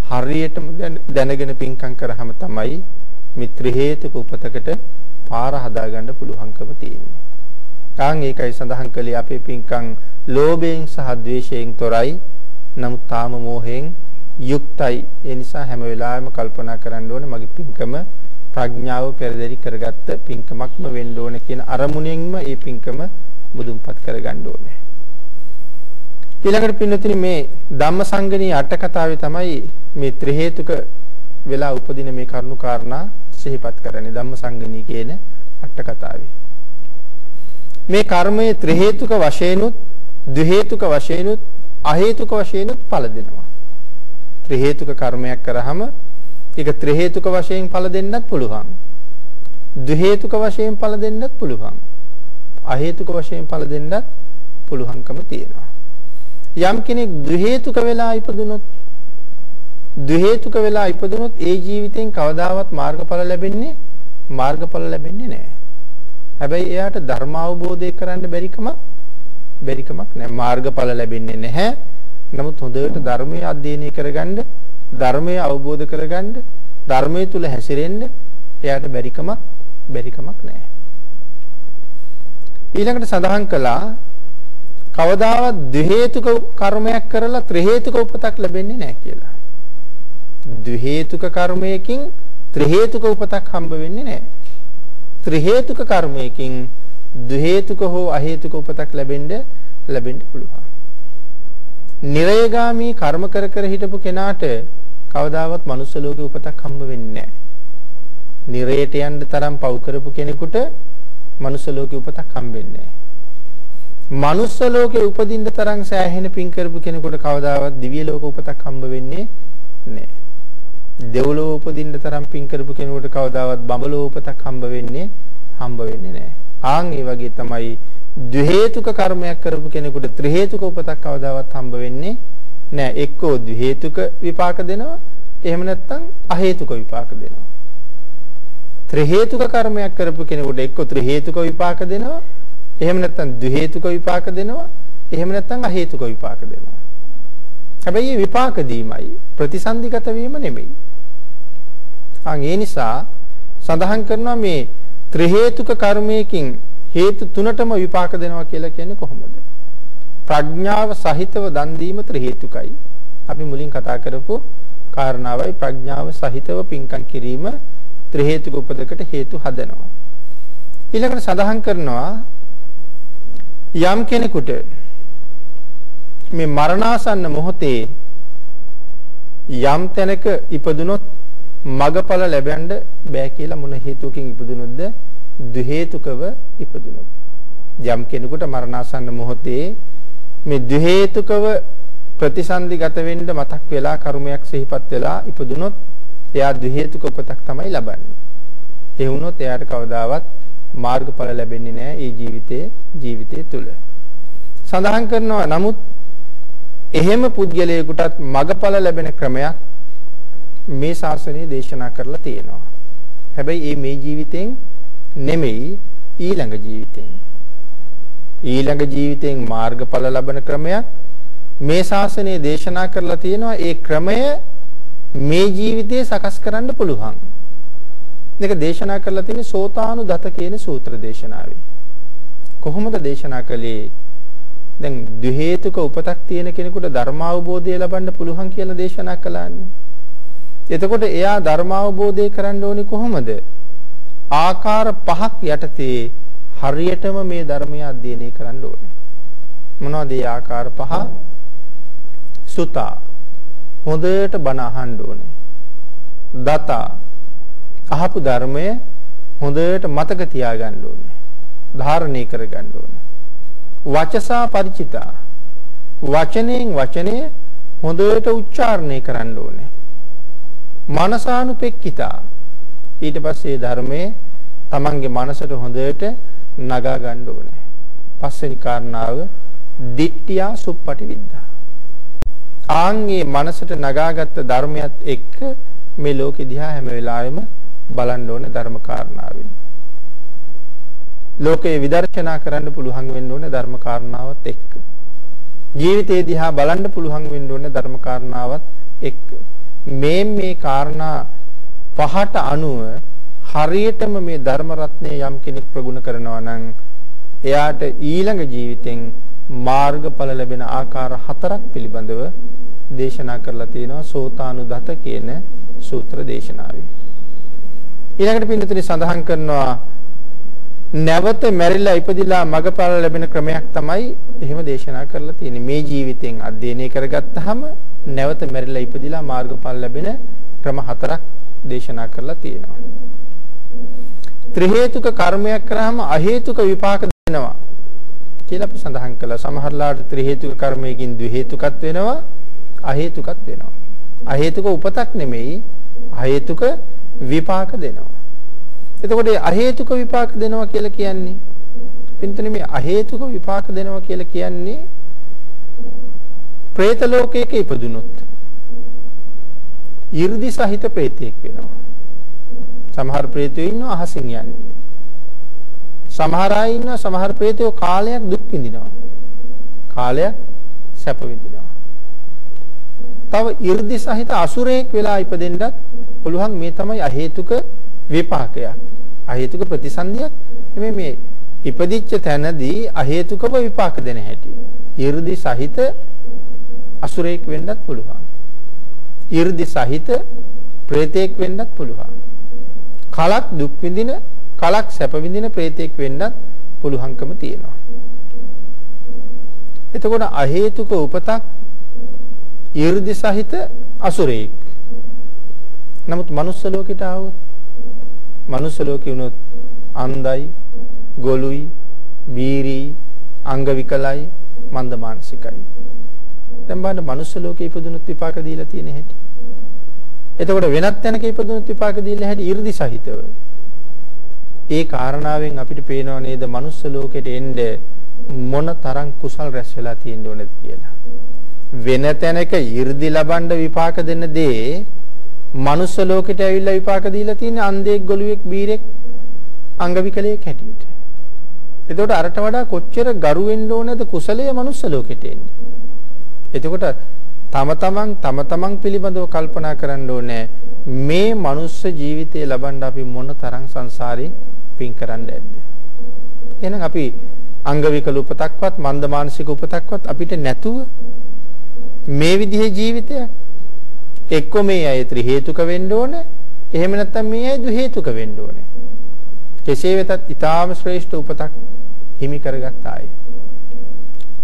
හරියටම දැනගෙන පින්කම් කරාම තමයි මිත්‍ර හේතුක උපතකට පාර හදාගන්න පුළුවන්කම තියෙන්නේ. ආන් ඒකයි සඳහන් කළේ අපේ පින්කම් ලෝභයෙන් සහ ද්වේෂයෙන් තොරයි. නමුත් තාම මෝහයෙන් යුක්තයි. ඒ නිසා හැම වෙලාවෙම කල්පනා කරන්න ඕනේ මගේ පින්කම ප්‍රඥාව පෙරදරි කරගත්ත පින්කමක්ම වෙන්න ඕනේ කියන අරමුණෙන්ම මේ පින්කම මුදුන්පත් කරගන්න ඕනේ. ඊළඟට පින්නතිනි මේ ධම්මසංගණී අට කතාවේ තමයි මේ ත්‍රි හේතුක වෙලා උපදින මේ කරුණු කාරණා සිහිපත් කරන්නේ ධම්මසංගණී කියන අට කතාවේ. මේ කර්මයේ ත්‍රි හේතුක වශයෙන්ුත් ද්වි හේතුක වශයෙන්ුත් අ හේතුක වශයෙන්ුත් ඵල දෙනවා. ත්‍රි හේතුක කර්මයක් කරාම ඒක ත්‍රි හේතුක වශයෙන් ඵල දෙන්නත් පුළුවන්. ද්වි හේතුක වශයෙන් ඵල දෙන්නත් පුළුවන්. අ හේතුක වශයෙන් ඵල දෙන්නත් පුළුවන්කම තියෙනවා. යම් කෙනෙක් ද්වි හේතුක වෙලා ඉපදුනොත් ද්වි හේතුක වෙලා ඉපදුනොත් ඒ ජීවිතෙන් කවදාවත් මාර්ගඵල ලැබෙන්නේ මාර්ගඵල ලැබෙන්නේ නැහැ. හැබැයි එයාට ධර්ම අවබෝධය කරන්න බැරිකමක් බැරිකමක් නැහැ. මාර්ගඵල ලැබෙන්නේ නැහැ. නමුත් හොඳට ධර්මයේ අධ්‍යයනය කරගන්න, ධර්මයේ අවබෝධ කරගන්න, ධර්මයේ තුල හැසිරෙන්න එයාට බැරිකමක් බැරිකමක් නැහැ. ඊළඟට සඳහන් කළා කවදාවත් ද්වි හේතුක කර්මයක් කරලා ත්‍රි හේතුක උපතක් ලැබෙන්නේ නැහැ කියලා. ද්වි හේතුක කර්මයකින් ත්‍රි හේතුක උපතක් හම්බ වෙන්නේ නැහැ. ත්‍රි හේතුක කර්මයකින් ද්වි හේතුක හෝ අ හේතුක උපතක් ලැබෙන්න ලැබෙන්න පුළුවන්. නිරයගාමී කර්ම කර කර හිටපු කෙනාට කවදාවත් මනුස්ස ලෝකේ උපතක් හම්බ වෙන්නේ නැහැ. නිරයට යන්න තරම් පව් කරපු කෙනෙකුට මනුස්ස ලෝකේ උපතක් හම්බෙන්නේ නැහැ. මනුස්ස ලෝකේ උපදින්න තරම් සෑහෙන පින් කරපු කෙනෙකුට කවදාවත් දිව්‍ය ලෝක උපතක් හම්බ වෙන්නේ නැහැ. දෙව්ලොව උපදින්න තරම් පින් කරපු කෙනෙකුට කවදාවත් බඹලොව උපතක් හම්බ වෙන්නේ හම්බ වෙන්නේ නැහැ. ආන් ඒ වගේ තමයි ද්වි හේතුක කර්මයක් කරපු කෙනෙකුට ත්‍රි හේතුක උපතක් කවදාවත් හම්බ වෙන්නේ නැහැ. එක්කෝ ද්වි හේතුක විපාක දෙනවා. එහෙම නැත්නම් අ හේතුක විපාක දෙනවා. ත්‍රි හේතුක කර්මයක් කරපු කෙනෙකුට එක්කෝ ත්‍රි හේතුක විපාක දෙනවා. එහෙම නැත්නම් ද්වි හේතුක විපාක දෙනවා. එහෙම නැත්නම් අ හේතුක විපාක දෙනවා. හැබැයි විපාක දීමයි ප්‍රතිසන්දිගත වීම නෙමෙයි. අන් ඒ නිසා සඳහන් කරනවා මේ ත්‍රි හේතුක කර්මයකින් හේතු තුනටම විපාක දෙනවා කියලා කියන්නේ කොහොමද? ප්‍රඥාව සහිතව දන් දීම ත්‍රි හේතුකයි. අපි මුලින් කතා කරපු කාරණාවයි ප්‍රඥාව සහිතව පින්කම් කිරීම ත්‍රි හේතුක උපදකට හේතු හදනවා. ඊළඟට සඳහන් කරනවා යම් කෙනෙකුට මේ මරණාසන්න මොහොතේ යම් තැනක ඉපදුනොත් මගඵල ලැබෙන්න බෑ කියලා මොන හේතුවකින් ඉපදුනොත්ද? දු හේතුකව ඉපදුනොත්. යම් කෙනෙකුට මරණාසන්න මොහොතේ මේ දු හේතුකව ප්‍රතිසන්දිගත වෙන්න මතක් වෙලා කර්මයක් සිහිපත් වෙලා ඉපදුනොත් එයා දු හේතුක උපතක් තමයි ලබන්නේ. ඒ වුණොත් එයාට කවදාවත් මාර්ගඵල ලැබෙන්නේ නැහැ ඒ ජීවිතයේ ජීවිතය තුල සඳහන් කරනවා නමුත් එහෙම පුද්ගලයෙකුටත් මගඵල ලැබෙන ක්‍රමයක් මේ ශාසනයේ දේශනා කරලා තියෙනවා. හැබැයි මේ මේ ජීවිතෙන් නෙමෙයි ඊළඟ ජීවිතෙන්. ඊළඟ ජීවිතෙන් මාර්ගඵල ලබන ක්‍රමයක් මේ ශාසනයේ දේශනා කරලා තියෙනවා. ඒ ක්‍රමය මේ ජීවිතේ සකස් කරන්න පුළුවන්. මේක දේශනා කරලා තියෙන්නේ සෝතානුදත කියන සූත්‍ර දේශනාවේ. කොහොමද දේශනා කළේ? දැන් ද්වි හේතුක උපතක් තියෙන කෙනෙකුට ධර්ම අවබෝධය ලබන්න පුළුවන් කියලා දේශනා කළානේ. එතකොට එයා ධර්ම අවබෝධය කරන්න ඕනේ කොහොමද? ආකාර පහක් යටතේ හරියටම මේ ධර්මය අධ්‍යයනය කරන්න ඕනේ. මොනවද ඒ ආකාර පහ? සුතා හොඳට බණ අහන්න ඕනේ. දතා අහපු ධර්මය හොඳට මතක තියාගන්න ඕනේ. ධාරණය කරගන්න ඕනේ. වචසා ಪರಿචිතා වචනෙන් වචනය හොඳට උච්චාරණය කරන්න ඕනේ. මනසානුපෙක්කිතා ඊට පස්සේ ධර්මයේ තමන්ගේ මනසට හොඳට නගා ගන්න ඕනේ. පස්වෙනි කාරණාව දිට්ඨියා සුප්පටි විද්දා. ආන්ගේ මනසට නගාගත්ත ධර්මයත් එක්ක මේ ලෝකෙ දිහා හැම වෙලාවෙම බලන්න ඕනේ ධර්ම කාරණාවෙන්. ලෝකේ විදර්ශනා කරන්න පුළුවන් වෙන්න ඕනේ ධර්ම කාරණාවත් එක්ක. ජීවිතේ දිහා බලන්න පුළුවන් වෙන්න ඕනේ ධර්ම කාරණාවත් එක්ක. මේ මේ කාරණා පහට අනුව හරියටම මේ ධර්ම රත්නය යම් කෙනෙක් ප්‍රගුණ කරනවා නම් එයාට ඊළඟ ජීවිතෙන් මාර්ගඵල ලැබෙන ආකාර හතරක් පිළිබඳව දේශනා කරලා තියෙනවා සෝතානුදත කියන සූත්‍ර දේශනාවේ. ඊළඟට පින්නතුනි සඳහන් කරනවා නැවත මැරිලා ඉපදිලා මගඵල ලැබෙන ක්‍රමයක් තමයි එහෙම දේශනා කරලා තියෙන්නේ. මේ ජීවිතෙන් අධ්‍යයනය කරගත්තාම නැවත මැරිලා ඉපදිලා මාර්ගඵල ලැබෙන ක්‍රම හතරක් දේශනා කරලා තියෙනවා. ත්‍රි හේතුක කර්මයක් කරාම අ හේතුක විපාක දෙනවා කියලා අපි සඳහන් කළා. සමහරලාට ත්‍රි හේතුක කර්මයකින් ද්වි හේතුකත් වෙනවා, අ හේතුකත් වෙනවා. අ හේතුක උපතක් නෙමෙයි, අ හේතුක විපාක දෙනවා. එතකොට අහේතුක විපාක දෙනවා කියලා කියන්නේ පින්තනේ මේ අහේතුක විපාක දෙනවා කියලා කියන්නේ പ്രേත ලෝකයක ඉපදුනොත් 이르දි සහිත പ്രേතෙක් වෙනවා. සමහර പ്രേතයෝ ඉන්නවා අහසින් යන්නේ. සමහර අය ඉන්නවා සමහර പ്രേතයෝ කාලයක් දුක් විඳිනවා. කාලයක් සැප විඳිනවා. තව 이르දි සහිත අසුරයෙක් වෙලා ඉපදෙන්නත් පුළුවන් මේ තමයි අහේතුක විපාකයක්. අහේතුක ප්‍රතිසන්දියක් මේ මේ ඉපදිච්ච තැනදී අහේතුකව විපාක දෙන හැටි. 이르දි සහිත අසුරෙක් වෙන්නත් පුළුවන්. 이르දි සහිත ප්‍රේතෙක් වෙන්නත් පුළුවන්. කලක් දුක් විඳින, කලක් සැප විඳින ප්‍රේතෙක් වෙන්නත් පුළුවන්කම තියෙනවා. එතකොට අහේතුක උපතක් 이르දි සහිත අසුරෙක් නමුත් manuss ලෝකෙට ආවොත් manuss ලෝකෙ වුණොත් අන්ධයි, ගොළුයි, බීරි, අංග විකලයි, මන්ද මානසිකයි. දැන් බලන්න manuss ලෝකෙ ඉපදුනොත් විපාක දීලා තියෙන හැටි. එතකොට වෙනත් තැනක ඉපදුනොත් විපාක දීලා හැටි 이르දි සහිතව. ඒ කාරණාවෙන් අපිට පේනව නේද manuss ලෝකෙට එන්න මොන තරම් කුසල් රැස් වෙලා තියෙන්න ඕනද කියලා. වෙන තැනක 이르දි ලබන්න විපාක දෙන දේ manuss ලෝකෙට ඇවිල්ලා විපාක දීලා තියෙන අන්ධෙක් ගොළුෙක් බීරෙක් අංග විකලයෙක් හැටියට. එතකොට අරට වඩා කොච්චර ගරු වෙන්න ඕනද කුසලයේ manuss ලෝකෙට එන්නේ. එතකොට තම තමන් තම තමන් පිළිබඳව කල්පනා කරන්න ඕනේ මේ මනුස්ස ජීවිතය ලබන්න අපි මොන තරම් සංසාරේ පින් කරන්න ඇද්ද එහෙනම් අපි අංග විකල උපතක්වත් මන්ද මානසික උපතක්වත් අපිට නැතුව මේ විදිහේ ජීවිතයක් එක්ක මේ අය ත්‍රි හේතුක වෙන්න ඕනේ. එහෙම නැත්නම් මේ අය දු හේතුක වෙන්න ඕනේ. කෙසේ වෙතත් ඊටාම ශ්‍රේෂ්ඨ උපතක් හිමි කරගත් අය.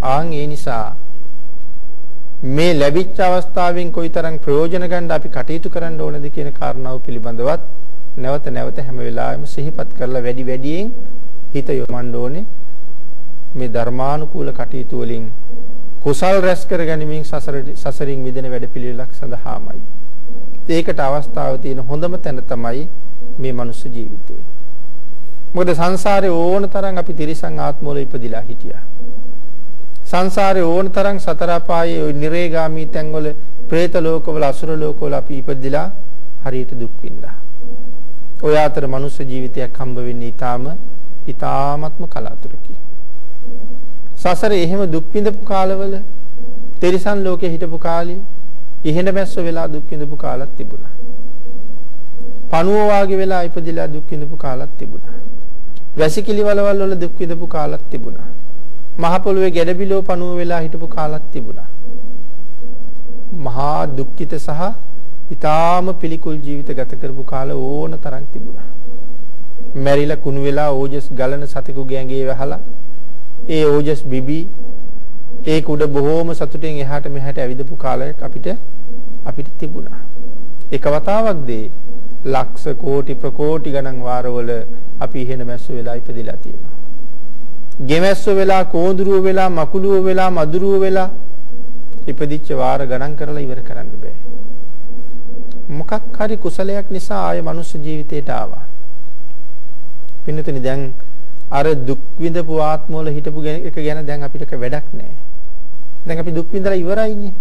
ආන් ඒ නිසා මේ ලැබිච්ච අවස්ථාවෙන් කොයිතරම් ප්‍රයෝජන ගන්න අපි කටයුතු කරන්න ඕනද කියන කාරණාව පිළිබඳවත් නැවත නැවත හැම වෙලාවෙම සිහිපත් කරලා වැඩි වැඩියෙන් හිත යොමන්න ඕනේ. මේ ධර්මානුකූල කටයුතු වලින් කුසල් රැස් කර ගැනීමෙන් සසරින් මිදෙන වැඩපිළිවෙලක් සඳහාමයි. ඒකට අවස්ථාව තියෙන හොඳම තැන තමයි මේ මනුස්ස ජීවිතය. මොකද සංසාරේ ඕන තරම් අපි තිරිසන් ආත්මවල ඉපදිලා හිටියා. සංසාරේ ඕන තරම් සතර පායේ ওই නිරේගාමී තැන්වල പ്രേත ලෝකවල අසුර ලෝකවල අපි ඉපදිලා හරියට දුක් විඳා. ඔය අතර මනුස්ස ජීවිතයක් හම්බ වෙන්නේ ඊටාම ඊටාමත්ම කලාතුරකින්. සසරේ එහෙම දුක් විඳපු කාලවල තිරිසන් ලෝකේ හිටපු කාලේ ඉහෙන බැස්ස වෙලා දුක් විඳපු කාලක් තිබුණා. පණුව වාගේ වෙලා ඉපදිලා දුක් විඳපු කාලක් තිබුණා. වැසිකිලි වලවල් වල දුක් විඳපු කාලක් තිබුණා. මහ පොළොවේ ගැඩබිලෝ පණුව වෙලා හිටපු කාලක් තිබුණා. මහා දුක්ඛිත සහ ඊටාම පිළිකුල් ජීවිත ගත කරපු කාල ඕන තරම් තිබුණා. මැරිලා කුණු වෙලා ඕජස් ගලන සතෙකුගේ ඇඟේ වැහලා ඒ ඕජස් බිබි ඒක උඩ බොහෝම සතුටින් එහාට මෙහාට ඇවිදපු කාලයක් අපිට අපිට තිබුණා. එක වතාවක්දී ලක්ෂ කෝටි ප්‍රකෝටි ගණන් වාරවල අපි ඉහෙන මැස්ස වෙලා ඉපදිලා තියෙනවා. ගෙමැස්ස වෙලා කෝඳුරුව වෙලා මකුළුව වෙලා මදුරුව වෙලා ඉපදිච්ච වාර ගණන් කරලා ඉවර කරන්න බෑ. මොකක් හරි කුසලයක් නිසා ආය මනුස්ස ජීවිතයට ආවා. පින්නතුනි දැන් අර දුක් විඳපු ආත්මවල හිටපු එක ගැන දැන් අපිට වැඩක් නැහැ. දැන් අපි දුක් විඳලා ඉවරයිනේ.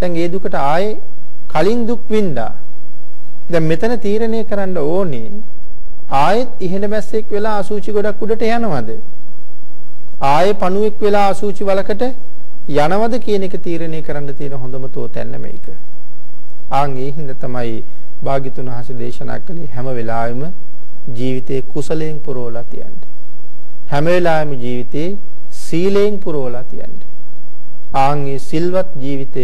දැන් ඒ දුකට ආයේ කලින් දුක් විඳා. දැන් මෙතන තීරණය කරන්න ඕනේ ආයෙත් ඉහෙළ බැස්සෙක් වෙලා අසූචි ගොඩක් උඩට යනවද? ආයේ පණුවෙක් වෙලා අසූචි වලකට යනවද කියන එක තීරණය කරන්න තියෙන හොඳම තෝතැන්න මේක. ආන් ඒ හින්දා තමයි භාග්‍යතුන් වහන්සේ දේශනා කළේ හැම වෙලාවෙම ජීවිතේ කුසලයෙන් පුරවලා තියන්නේ. හැම වෙලාවෙම ජීවිතේ සීලයෙන් පුරවලා තියන්නේ. ආන් ඒ සිල්වත් ජීවිතය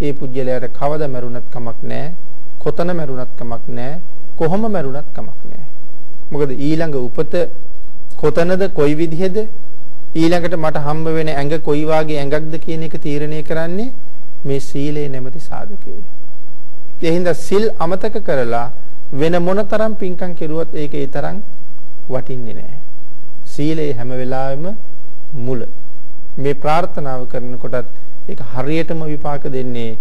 ඒ පුජ්‍යලයට කවදා මරුණත් කමක් නැහැ. කොතන මරුණත් කමක් නැහැ. කොහොම මරුණත් කමක් නැහැ. මොකද ඊළඟ උපත කොතනද කොයි විදිහද ඊළඟට මට හම්බ වෙන ඇඟ කොයි වාගේ ඇඟක්ද කියන එක තීරණය කරන්නේ මේ සීලේ නැමැති සාධකයේ. ඒ හින්දා සිල් අමතක කරලා වෙන මොනතරම් පින්කම් කෙරුවත් ඒක ඒ තරම් වටින්නේ නැහැ. සීලේ හැම වෙලාවෙම මුල. මේ ප්‍රාර්ථනාව කරනකොටත් ඒක හරියටම විපාක දෙන්නේ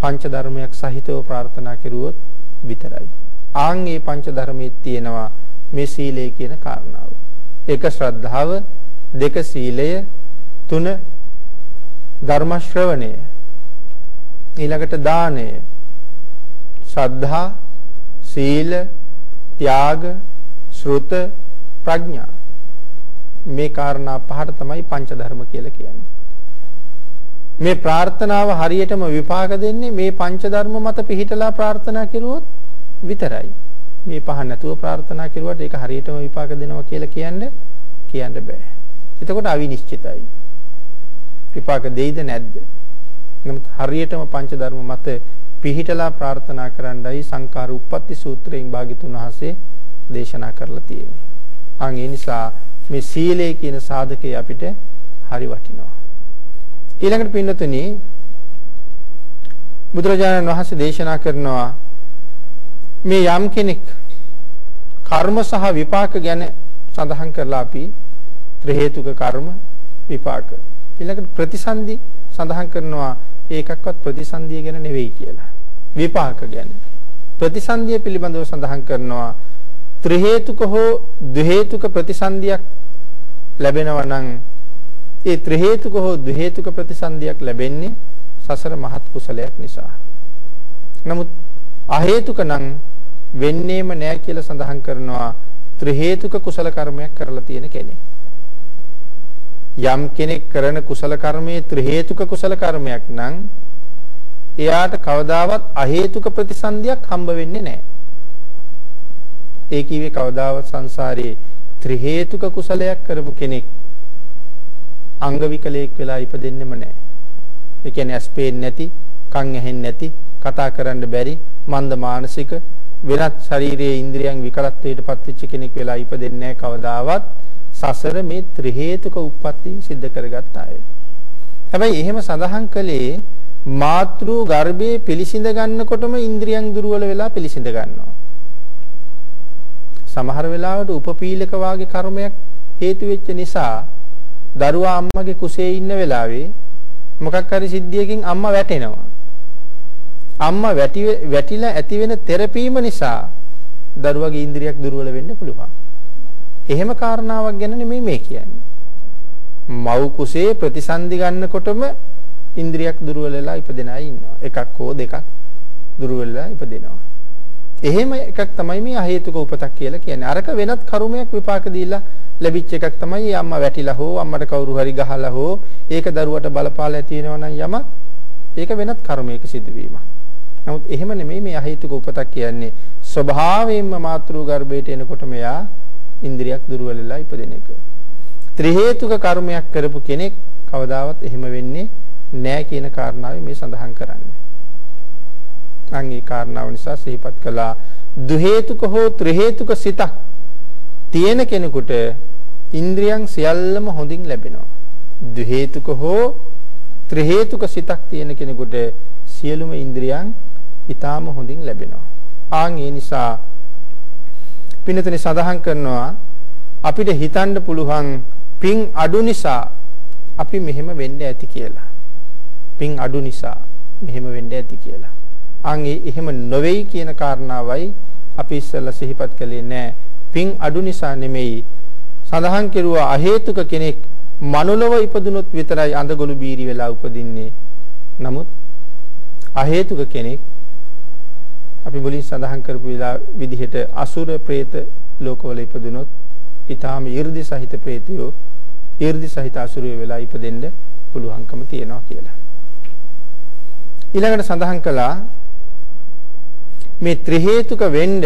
පංච ධර්මයක් සහිතව ප්‍රාර්ථනා කෙරුවොත් විතරයි. ආන් මේ පංච ධර්මයේ තියෙනවා මේ සීලය කියන කාරණාව. එක ශ්‍රද්ධාව, දෙක සීලය, තුන ධර්ම ශ්‍රවණය. ඊළඟට දානය. ශ්‍රද්ධා, සීල, ත්‍යාග, ශ්‍රුත, ප්‍රඥා. මේ කාරණා පහට තමයි පංච ධර්ම කියලා කියන්නේ. මේ ප්‍රාර්ථනාව හරියටම විපාක දෙන්නේ මේ පංච ධර්ම මත පිහිටලා ප්‍රාර්ථනා කෙරුවොත් විතරයි. මේ පහ නැතුව ප්‍රාර්ථනා කෙරුවට ඒක හරියටම විපාක දෙනවා කියලා කියන්න කියන්න බෑ. එතකොට අවිනිශ්චිතයි. විපාක දෙයිද නැද්ද? නමුත් හරියටම පංච ධර්ම මත පිහිටලා ප්‍රාර්ථනා කරන්නයි සංකාර උප්පත්ති සූත්‍රයෙන් භාග්‍යතුන් වහන්සේ දේශනා කරලා තියෙන්නේ. අන් ඒ නිසා මේ සීලය කියන සාධකය අපිට හරි වටිනවා. ඊළඟට පින්නතුනි බුදුරජාණන් වහන්සේ දේශනා කරනවා මේ යම් කෙනෙක් කර්ම සහ විපාක ගැන සඳහන් කරලා අපි ත්‍රි හේතුක කර්ම විපාක ඊළඟට ප්‍රතිසන්දි සඳහන් කරනවා ඒකක්වත් ප්‍රතිසන්දිය ගැන නෙවෙයි කියලා විපාක ගැන ප්‍රතිසන්දිය පිළිබඳව සඳහන් කරනවා ත්‍රි හේතුක හෝ ද්වි හේතුක ප්‍රතිසන්දියක් ලැබෙනවා නම් ඒ ත්‍රි හේතුක හෝ ද්වි හේතුක ප්‍රතිසන්දියක් ලැබෙන්නේ සසර මහත් කුසලයක් නිසා. නමුත් අ හේතුක නම් වෙන්නේම නෑ කියලා සඳහන් කරනවා ත්‍රි හේතුක කුසල කර්මයක් කරලා තියෙන කෙනෙක්. යම් කෙනෙක් කරන කුසල කර්මයේ ත්‍රි හේතුක කුසල කර්මයක් නම් එයාට කවදාවත් අ හේතුක ප්‍රතිසන්දියක් හම්බ වෙන්නේ නැහැ. ඒ කිව්වේ කවදාවත් සංසාරේ ත්‍රි හේතුක කුසලයක් කරපු කෙනෙක් අංග විකලයක් වෙලා ඉපදෙන්නෙම නැහැ. ඒ කියන්නේ ඇස් පේන්නේ නැති, කන් ඇහෙන්නේ නැති, කතා කරන්න බැරි, මන්ද මානසික වෙනත් ශරීරයේ ඉන්ද්‍රියන් විකලත්වයට පත්වෙච්ච කෙනෙක් වෙලා ඉපදෙන්නේ නැහැ කවදාවත්. සසර මේ ත්‍රි හේතුක උප්පත්ති සිද්ධ කරගත්ත අය. හැබැයි එහෙම සඳහන් කළේ මාතෘ ගර්භයේ පිළිසිඳ ගන්නකොටම ඉන්ද්‍රියන් දුර්වල වෙලා පිළිසිඳ ගන්නවා. සමහර වෙලාවට උපපීලක වාගේ කර්මයක් හේතු වෙච්ච නිසා දරුවා අම්මගේ කුසේ ඉන්න වෙලාවේ මොකක් හරි සිද්ධියකින් අම්මා වැටෙනවා. අම්මා වැටි වැටිලා ඇති වෙන තෙරපීම නිසා දරුවගේ ඉන්ද්‍රියක් දුර්වල වෙන්න පුළුවන්. එහෙම කාරණාවක් ගැන නෙමෙයි මේ කියන්නේ. මව් කුසේ ප්‍රතිසන්දි ගන්නකොටම ඉන්ද්‍රියක් දුර්වල වෙලා ඉපදෙන අය ඉන්නවා. එකක් හෝ දෙකක් දුර්වල වෙලා ඉපදෙනවා. එහෙම එකක් තමයි මේ අහේතුක උපතක් කියලා කියන්නේ. අරක වෙනත් කර්මයක් විපාක දීලා ලැබිච්ච එකක් තමයි අම්මා වැටිලා හෝ අම්මට කවුරු හරි ගහලා හෝ ඒක දරුවට බලපාලා ඇති වෙනවා නම් යමක් ඒක වෙනත් කර්මයක සිදුවීමක්. නමුත් එහෙම නෙමෙයි මේ අහේතුක උපතක් කියන්නේ ස්වභාවයෙන්ම මාතෘ ගර්භයට එනකොට මෙයා ඉන්ද්‍රියක් දුර්වල වෙලා ඉපදෙන එක. ත්‍රි හේතුක කර්මයක් කරපු කෙනෙක් කවදාවත් එහෙම වෙන්නේ නැහැ කියන කාරණාවයි මේ සඳහන් කරන්නේ. අන් ඒ කාරණාව නිසා සිහිපත් කළා දු හේතුක හෝ ත්‍රි හේතුක සිතක් තියෙන කෙනෙකුට ඉන්ද්‍රියන් සියල්ලම හොඳින් ලැබෙනවා. දු හේතුක හෝ ත්‍රි හේතුක සිතක් තියෙන කෙනෙකුට සියලුම ඉන්ද්‍රියන් ඊටාම හොඳින් ලැබෙනවා. ආන් ඒ නිසා පින්නතනේ සඳහන් කරනවා අපිට හිතන්න පුළුවන් පින් අඩු නිසා අපි මෙහෙම වෙන්න ඇති කියලා. පින් අඩු නිසා මෙහෙම වෙන්න ඇති කියලා. අන් එහෙම නොවේයි කියන කාරණාවයි අපි ඉස්සෙල්ලා සිහිපත් කළේ නෑ. පින් අඩු නිසා නෙමෙයි. සඳහන් කෙරුවා අහේතුක කෙනෙක් මනුලව ඉපදුනොත් විතරයි අඳගොළු බීරි වෙලා උපදින්නේ. නමුත් අහේතුක කෙනෙක් අපි මුලින් සඳහන් කරපු විදිහට අසුර പ്രേත ලෝකවල ඉපදුනොත් ඊටාම 이르දි සහිත പ്രേතයෝ 이르දි සහිත අසුරයෝ වෙලා ඉපදෙන්න පුළුවන්කම තියෙනවා කියලා. ඊළඟට සඳහන් කළා මේ ත්‍රි හේතුක වෙන්න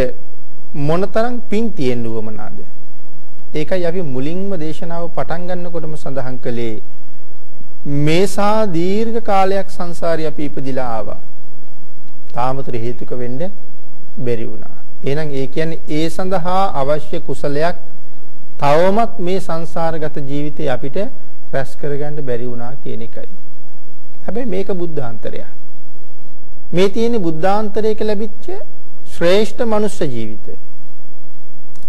මොනතරම් පිං තියෙන්න උවමනාද? ඒකයි අපි මුලින්ම දේශනාව පටන් ගන්නකොටම සඳහන් කළේ මේසා දීර්ඝ කාලයක් සංසාරේ අපි ඉපදිලා ආවා. තාම ත්‍රි හේතුක වෙන්න බැරි වුණා. එහෙනම් ඒ කියන්නේ ඒ සඳහා අවශ්‍ය කුසලයක් තවමත් මේ සංසාරගත ජීවිතේ අපිට රැස් කරගන්න බැරි වුණා කියන එකයි. හැබැයි මේක බුද්ධාන්තරයක්. මේ තියෙන බුද්ධාන්තරයක ලැබිච්ච ශ්‍රේෂ්ඨ මනුෂ්‍ය ජීවිතය.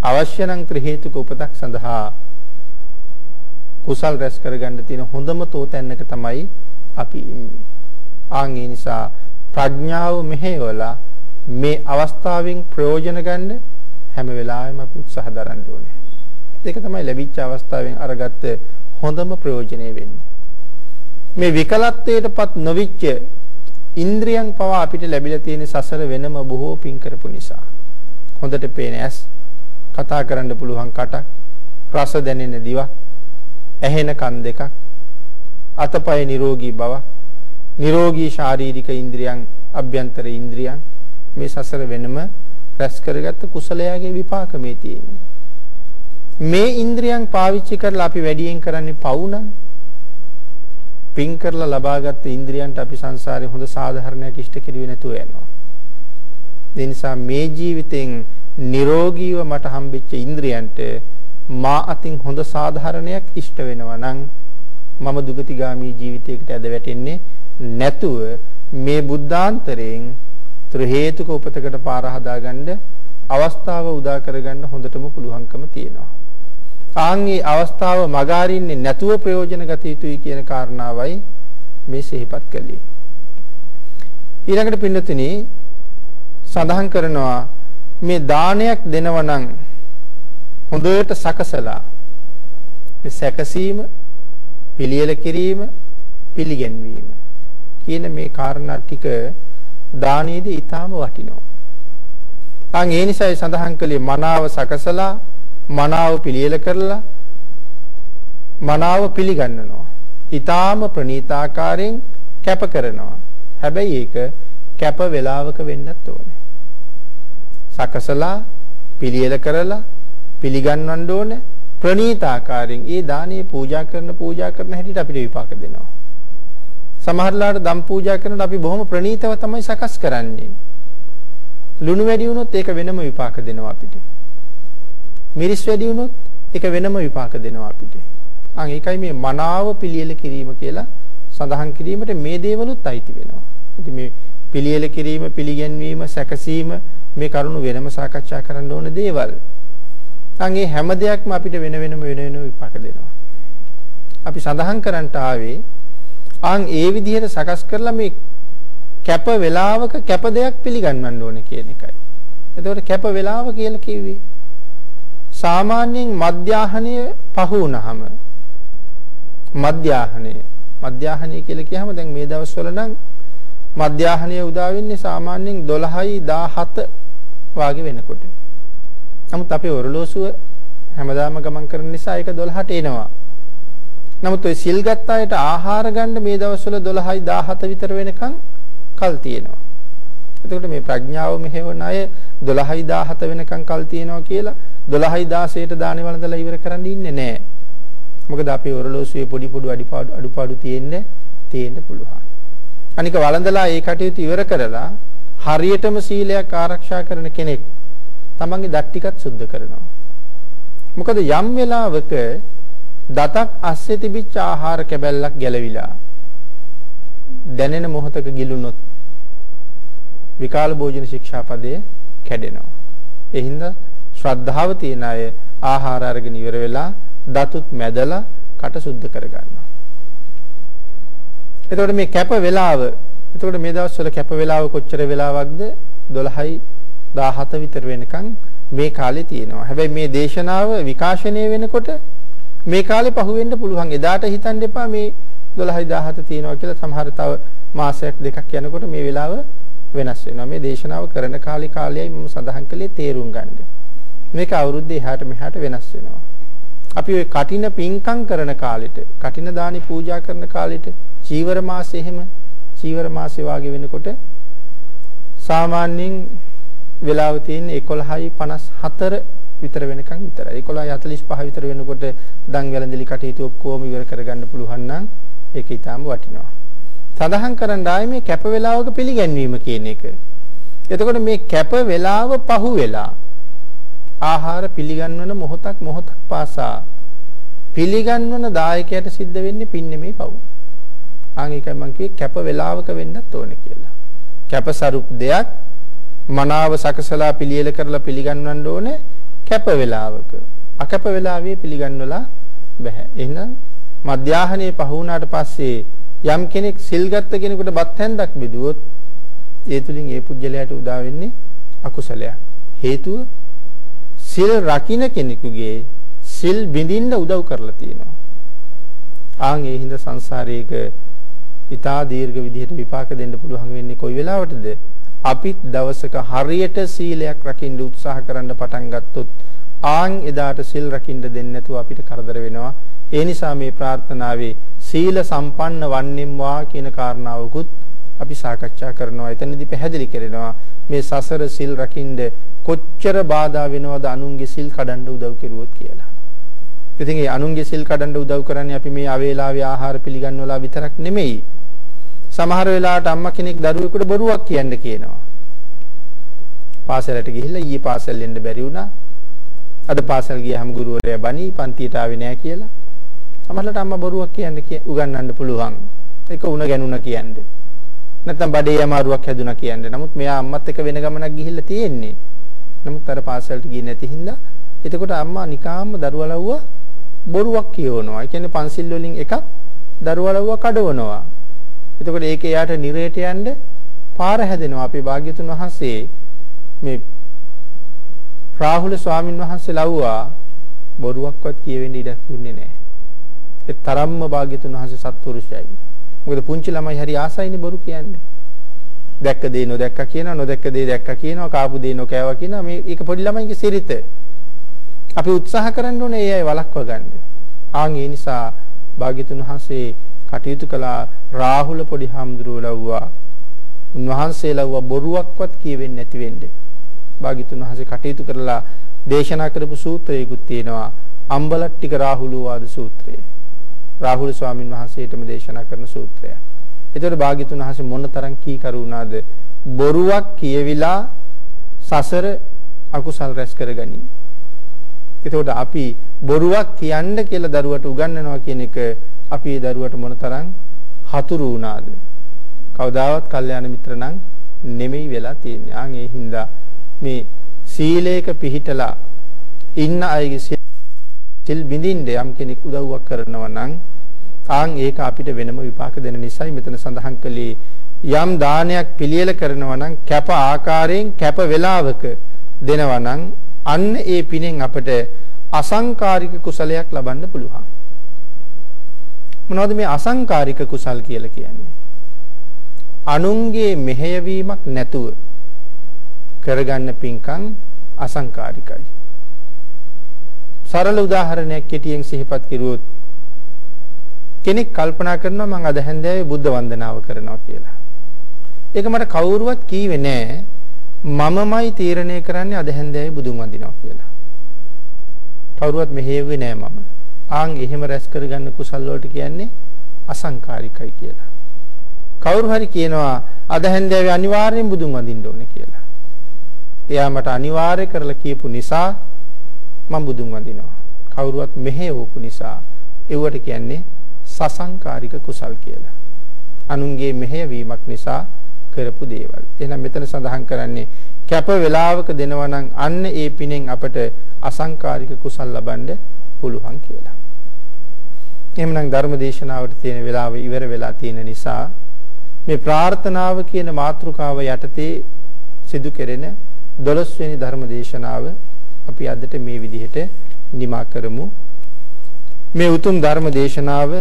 අවශ්‍ය නම් ත්‍රි හේතුක උපතක් සඳහා කුසල් රැස් කරගන්න තියෙන හොඳම තෝතැන්නක තමයි අපි ඉන්නේ. ආන් ඒ නිසා ප්‍රඥාව මෙහෙवला මේ අවස්ථාවෙන් ප්‍රයෝජන ගන්න හැම වෙලාවෙම අපි උත්සාහ දරන්න ඕනේ. ඒක තමයි ලැබිච්ච අවස්ථාවෙන් අරගත්ත හොඳම ප්‍රයෝජනය වෙන්නේ. මේ විකලත්වයටපත් නොවිච්ච ඉන්ද්‍රියන් පවා අපිට ලැබිලා තියෙන සසර වෙනම බොහෝ පින් කරපු නිසා. හොඳට පේන ඇස්, කතා කරන්න පුළුවන් කටක්, රස දැනෙන දිවක්, ඇහෙන කන් දෙකක්, අතපය නිරෝගී බවක්, නිරෝගී ශාරීරික ඉන්ද්‍රියන්, අභ්‍යන්තර ඉන්ද්‍රියන් මේ සසර වෙනම රැස් කරගත්ත කුසලයාගේ විපාක මේ තියෙන්නේ. මේ ඉන්ද්‍රියන් පාවිච්චි කරලා අපි වැඩියෙන් කරන්නේ පව් නම් පින් කරලා ලබාගත් ඉන්ද්‍රියන්ට අපි සංසාරේ හොඳ සාධාරණයක් ඉෂ්ට කෙරුවේ නැතුව යනවා. ඒ නිසා මේ ජීවිතෙන් නිරෝගීව මට හම්බෙච්ච ඉන්ද්‍රියන්ට මා අතින් හොඳ සාධාරණයක් ඉෂ්ට වෙනවා නම් මම දුගතිගාමී ජීවිතයකට ඇද වැටෙන්නේ නැතුව මේ බුද්ධාන්තරයෙන් ත්‍රි හේතුක උපතකට පාර හදාගන්න අවස්ථාව උදා කරගන්න හොඳටම පුළුවන්කම තියෙනවා. ආන්ගේ අවස්ථාව මගහරින්නේ නැතුව ප්‍රයෝජන ගත යුතුයි කියන කාරණාවයි මේ සිහිපත් කළේ. ඊළඟට පින්නතුනි සඳහන් කරනවා මේ දානයක් දෙනව නම් හොඳට සකසලා මේ සැකසීම පිළියෙල කිරීම පිළිගැන්වීම කියන මේ කාරණා ටික දානයේදී ඊටාම වටිනවා. අන් ඒ නිසායි සඳහන් කළේ මනාව සකසලා මනාව පිළියෙල කරලා මනාව පිළිගන්නනවා. ඊටාම ප්‍රණීතාකාරයෙන් කැප කරනවා. හැබැයි ඒක කැප වේලාවක වෙන්නත් ඕනේ. සකසලා පිළියෙල කරලා පිළිගන්වන්න ඕනේ ප්‍රණීතාකාරයෙන් ඒ දානීය පූජා කරන පූජා කරන හැටියට අපිට විපාක දෙනවා. සමහරලාට දම් පූජා කරනකොට අපි බොහොම ප්‍රණීතව තමයි සකස් කරන්නේ. ලුණු වැඩි වුණොත් ඒක වෙනම විපාක දෙනවා අපිට. මිරිස් වැඩි වුණොත් ඒක වෙනම විපාක දෙනවා අපිට. අන් ඒකයි මේ මනාව පිළියෙල කිරීම කියලා සඳහන් කිරීමට මේ දේවලුත් අයිති වෙනවා. ඉතින් මේ පිළියෙල කිරීම, පිළිගැන්වීම, සැකසීම මේ කරුණු වෙනම සාකච්ඡා කරන්න ඕන දේවල්. අන් ඒ හැම දෙයක්ම අපිට වෙන වෙනම වෙන වෙනම විපාක දෙනවා. අපි සඳහන් කරන්නට ආවේ අන් ඒ විදිහට සකස් කරලා මේ කැප වේලාවක කැප දෙයක් පිළිගන්වන්න ඕනේ කියන එකයි. එතකොට කැප වේලාව කියලා කිව්වේ සාමාන්‍යයෙන් මධ්‍යාහනය පහු වුණාම මධ්‍යාහනය මධ්‍යාහනය කියලා කියහම දැන් මේ දවස්වල නම් මධ්‍යාහනය උදා වෙන්නේ සාමාන්‍යයෙන් 12යි 17 වාගේ වෙනකොට. නමුත් අපේ ඔරලෝසුව හැමදාම ගමන් කරන නිසා ඒක 12ට එනවා. නමුත් ඔය සිල් ගත්ත අයට ආහාර ගන්න මේ දවස්වල 12යි 17 විතර වෙනකන් කල් තියෙනවා. එතකොට මේ ප්‍රඥාව මෙහෙවන අය 12යි 17 වෙනකන් කල් තියෙනවා කියලා 12යි 16ට දානේ වළඳලා ඉවර කරන්න ඉන්නේ නැහැ. මොකද අපේ ඔරලෝසුවේ පොඩි පොඩි අඩිපාඩු අඩුපාඩු තියෙන්නේ තියෙන්න පුළුවන්. අනික වළඳලා ඒ කටයුතු ඉවර කරලා හරියටම සීලයක් ආරක්ෂා කරන කෙනෙක් තමන්ගේ දත් ටිකත් සුද්ධ කරනවා. මොකද යම් වෙලාවක දතක් අස්සේ තිබිච්ච ආහාර කැබැල්ලක් ගැලවිලා දැනෙන මොහොතක ගිලුනොත් විකාල භෝජන ශික්ෂාපදයේ කැඩෙනවා. ඒ හින්දා ශ්‍රද්ධාව තියන අය ආහාර අරගෙන ඉවර වෙලා දතුත් මැදලා කට සුද්ධ කරගන්නවා. එතකොට මේ කැප වෙලාව එතකොට මේ දවස්වල කැප වෙලාව කොච්චර වෙලාවක්ද 12යි 17 විතර වෙනකන් මේ කාලේ තියෙනවා. හැබැයි මේ දේශනාව විකාශනය වෙනකොට මේ කාලේ පහුවෙන්න පුළුවන්. එදාට හිතන්න එපා මේ 12යි 17 තියෙනවා කියලා සමහර තව මාසයක් දෙකක් යනකොට මේ වෙලාව වෙනස් වෙනවා. මේ දේශනාව කරන කාලේ කාලයයි මම සඳහන් කළේ තේරුම් ගන්න. මේක අවුරුද්දේ එහාට මෙහාට වෙනස් වෙනවා. අපි ওই කටින පින්කම් කරන කාලෙට, කටින දානි පූජා කරන කාලෙට, චීවර මාසෙ එහෙම චීවර මාසෙ වාගේ වෙනකොට සාමාන්‍යයෙන් වෙලාව තියෙන්නේ 11:54 විතර වෙනකන් විතරයි. 11:45 විතර වෙනකොට දන් වැළඳලි කටයුතු ඔක්කොම ඉවර කරගන්න පුළුවන් නම් ඒක ඊටාම වටිනවා. සඳහන් කරන්න ආයේ මේ කැප වේලාවක පිළිගැන්වීම කියන එක. එතකොට මේ කැප වේලාව පහු වෙලා ආහාර පිළිගන්වන මොහොතක් මොහොතක් පාසා පිළිගන්වන දායකයට සිද්ධ වෙන්නේ පින් නෙමෙයි පව්. ආන් ඒකයි මම කිව්වේ කැප වේලාවක වෙන්නත් ඕනේ කියලා. කැප සරුප් දෙයක් මනාව සකසලා පිළියෙල කරලා පිළිගන්වන්න ඕනේ කැප වේලාවක. අකැප වේලාවේ පිළිගන්වලා බෑ. එහෙනම් මධ්‍යාහනේ පහ වුණාට පස්සේ යම් කෙනෙක් සිල් ගත්ත කෙනෙකුට බත් හැන්දක් බෙදුවොත් ඒ තුලින් ඒ පුජ්‍යලයට උදා වෙන්නේ අකුසලයක්. හේතුව සිල් රකින්න කෙනෙකුගේ සිල් බිඳින්න උදව් කරලා තියෙනවා. ආන් ඒ හින්දා සංසාරයේක ඊටා දීර්ඝ විදිහට විපාක දෙන්න පුළුවන් වෙන්නේ කොයි වෙලාවටද? අපිත් දවසක හරියට සීලයක් රකින්න උත්සාහ කරන්න පටන් ගත්තොත් ආන් එදාට සිල් රකින්න දෙන්නේ නැතුව අපිට කරදර වෙනවා. ඒ නිසා මේ ප්‍රාර්ථනාවේ සීල සම්පන්න වන්නෙම්වා කියන කාරණාවකුත් අපි සාකච්ඡා කරනවා. එතනදී පැහැදිලි කරනවා මේ සසර සිල් රකින්න කොච්චර බාධා වෙනවද අනුන්ගේ සිල් කඩන්න උදව් කෙරුවොත් කියලා. ඉතින් ඒ අනුන්ගේ සිල් කඩන්න උදව් කරන්නේ අපි මේ අවේලාවේ ආහාර පිළිගන්නවලා විතරක් නෙමෙයි. සමහර වෙලාවට අම්මා කෙනෙක් දරුවෙකුට බොරුවක් කියන්න කියනවා. පාසලට ගිහිල්ලා ඊයේ පාසල් එන්න බැරි වුණා. අද පාසල් ගියාම ගුරුවරයා බනි පන්තියට ආවේ නෑ කියලා. සමහරවිට අම්මා බොරුවක් කියන්න උගන්වන්න පුළුවන්. ඒක උණ ගැනුණ කියන්නේ. නැත්නම් බඩේ අමාරුවක් හැදුනා කියන්නේ. නමුත් මෙයා අම්මත් එක්ක වෙන ගමනක් ගිහිල්ලා තියෙන්නේ. නමුත් අර පාසලට ගියේ නැති හින්දා එතකොට අම්මා නිකාම්ම දරුවලව්ව බොරුවක් කියවනවා. ඒ කියන්නේ පන්සිල් වලින් එකක් දරුවලව්ව කඩවනවා. එතකොට ඒක එයාට නිරේට යන්න පාර හැදෙනවා. අපේ භාග්‍යතුන් වහන්සේ මේ රාහුල ස්වාමින් වහන්සේ ලව්වා බොරුවක්වත් කියවෙන්න ඉඩ දුන්නේ නැහැ. ඒ තරම්ම භාග්‍යතුන් වහන්සේ සත්පුරුෂයයි. මොකද පුංචි ළමයි හරි ආසයිනේ බොරු කියන්නේ. දැක්ක දේ නොදැක්ක කියනවා නොදැක්ක දේ දැක්ක කියනවා කාපු දේ නොකෑවා කියනවා මේ ඒක පොඩි ළමයිගේ සිරිත. අපි උත්සාහ කරන්න ඕනේ ඒ අය වළක්ව ගන්න. ආන් ඒ නිසා භාග්‍යතුන් වහන්සේ කටයුතු කළා රාහුල පොඩි හාමුදුරුවෝ ලව්වා. උන්වහන්සේ ලව්වා බොරුවක්වත් කියවෙන්නේ නැති වෙන්නේ. භාග්‍යතුන් වහන්සේ කටයුතු කරලා දේශනා කරපු සූත්‍රයකුත් තියෙනවා. අම්බලට්ටික රාහුලෝවාද සූත්‍රය. රාහුල ස්වාමින් වහන්සේටම දේශනා කරන සූත්‍රයක්. එතකොට භාග්‍යතුන් වහන්සේ මොනතරම් කීකරු වුණාද? බොරුවක් කියවිලා සසර අකුසල් රැස් කරගනි. එතකොට අපි බොරුවක් කියන්න කියලා දරුවට උගන්වනවා කියන එක අපි ඒ දරුවට මොනතරම් හතුරු වුණාද? කවදාවත් කල්යාණ මිත්‍ර නම් නෙමෙයි වෙලා තියෙන්නේ. ආන් ඒ හින්දා මේ සීලේක පිහිටලා ඉන්න අයගේ සිල් බිඳින්න යම් කෙනෙක් උදව්වක් කරනවා නම් ආන් ඒක අපිට වෙනම විපාක දෙන නිසායි මෙතන සඳහන් කළේ යම් දානයක් පිළියෙල කරනවා නම් කැප ආකාරයෙන් කැප වේලාවක දෙනවා නම් අන්න ඒ පිනෙන් අපට අසංකාරික කුසලයක් ලබන්න පුළුවන්. මොනවද මේ අසංකාරික කුසල් කියලා කියන්නේ? අනුන්ගේ මෙහෙයවීමක් නැතුව කරගන්න පින්කම් අසංකාරිකයි. සරල උදාහරණයක් කෙටියෙන් සිහිපත් කරුවොත් කෙනෙක් කල්පනා කරනවා මං අද හැන්දෑවේ බුද්ධ වන්දනාව කරනවා කියලා. ඒක මට කවුරුවත් කීවේ නෑ මමමයි තීරණය කරන්නේ අද හැන්දෑවේ බුදුන් වඳිනවා කියලා. කවුරුවත් මෙහෙයුවේ නෑ මම. ආන් එහෙම රැස් කරගන්න කුසල් වලට කියන්නේ අසංකාරිකයි කියලා. කවුරු හරි කියනවා අද හැන්දෑවේ අනිවාර්යෙන් බුදුන් වඳින්න ඕනේ කියලා. එයා මට අනිවාර්ය කරලා කියපු නිසා මම බුදුන් වඳිනවා. කවුරුවත් මෙහෙයවපු නිසා ඒවට කියන්නේ සසංකාරික කුසල් කියලා. අනුන්ගේ මෙහෙයවීමක් නිසා කරපු දේවල්. එහෙනම් මෙතන සඳහන් කරන්නේ කැප වේලාවක දෙනවා නම් අන්න ඒ පිනෙන් අපට අසංකාරික කුසල් ලබන්න පුළුවන් කියලා. එහෙමනම් ධර්ම දේශනාවට තියෙන වේලාව ඉවර වෙලා තියෙන නිසා මේ ප්‍රාර්ථනාව කියන මාතෘකාව යටතේ සිදු කෙරෙන 12 වෙනි ධර්ම දේශනාව අපි අදට මේ විදිහට නිමා කරමු. මේ උතුම් ධර්ම දේශනාව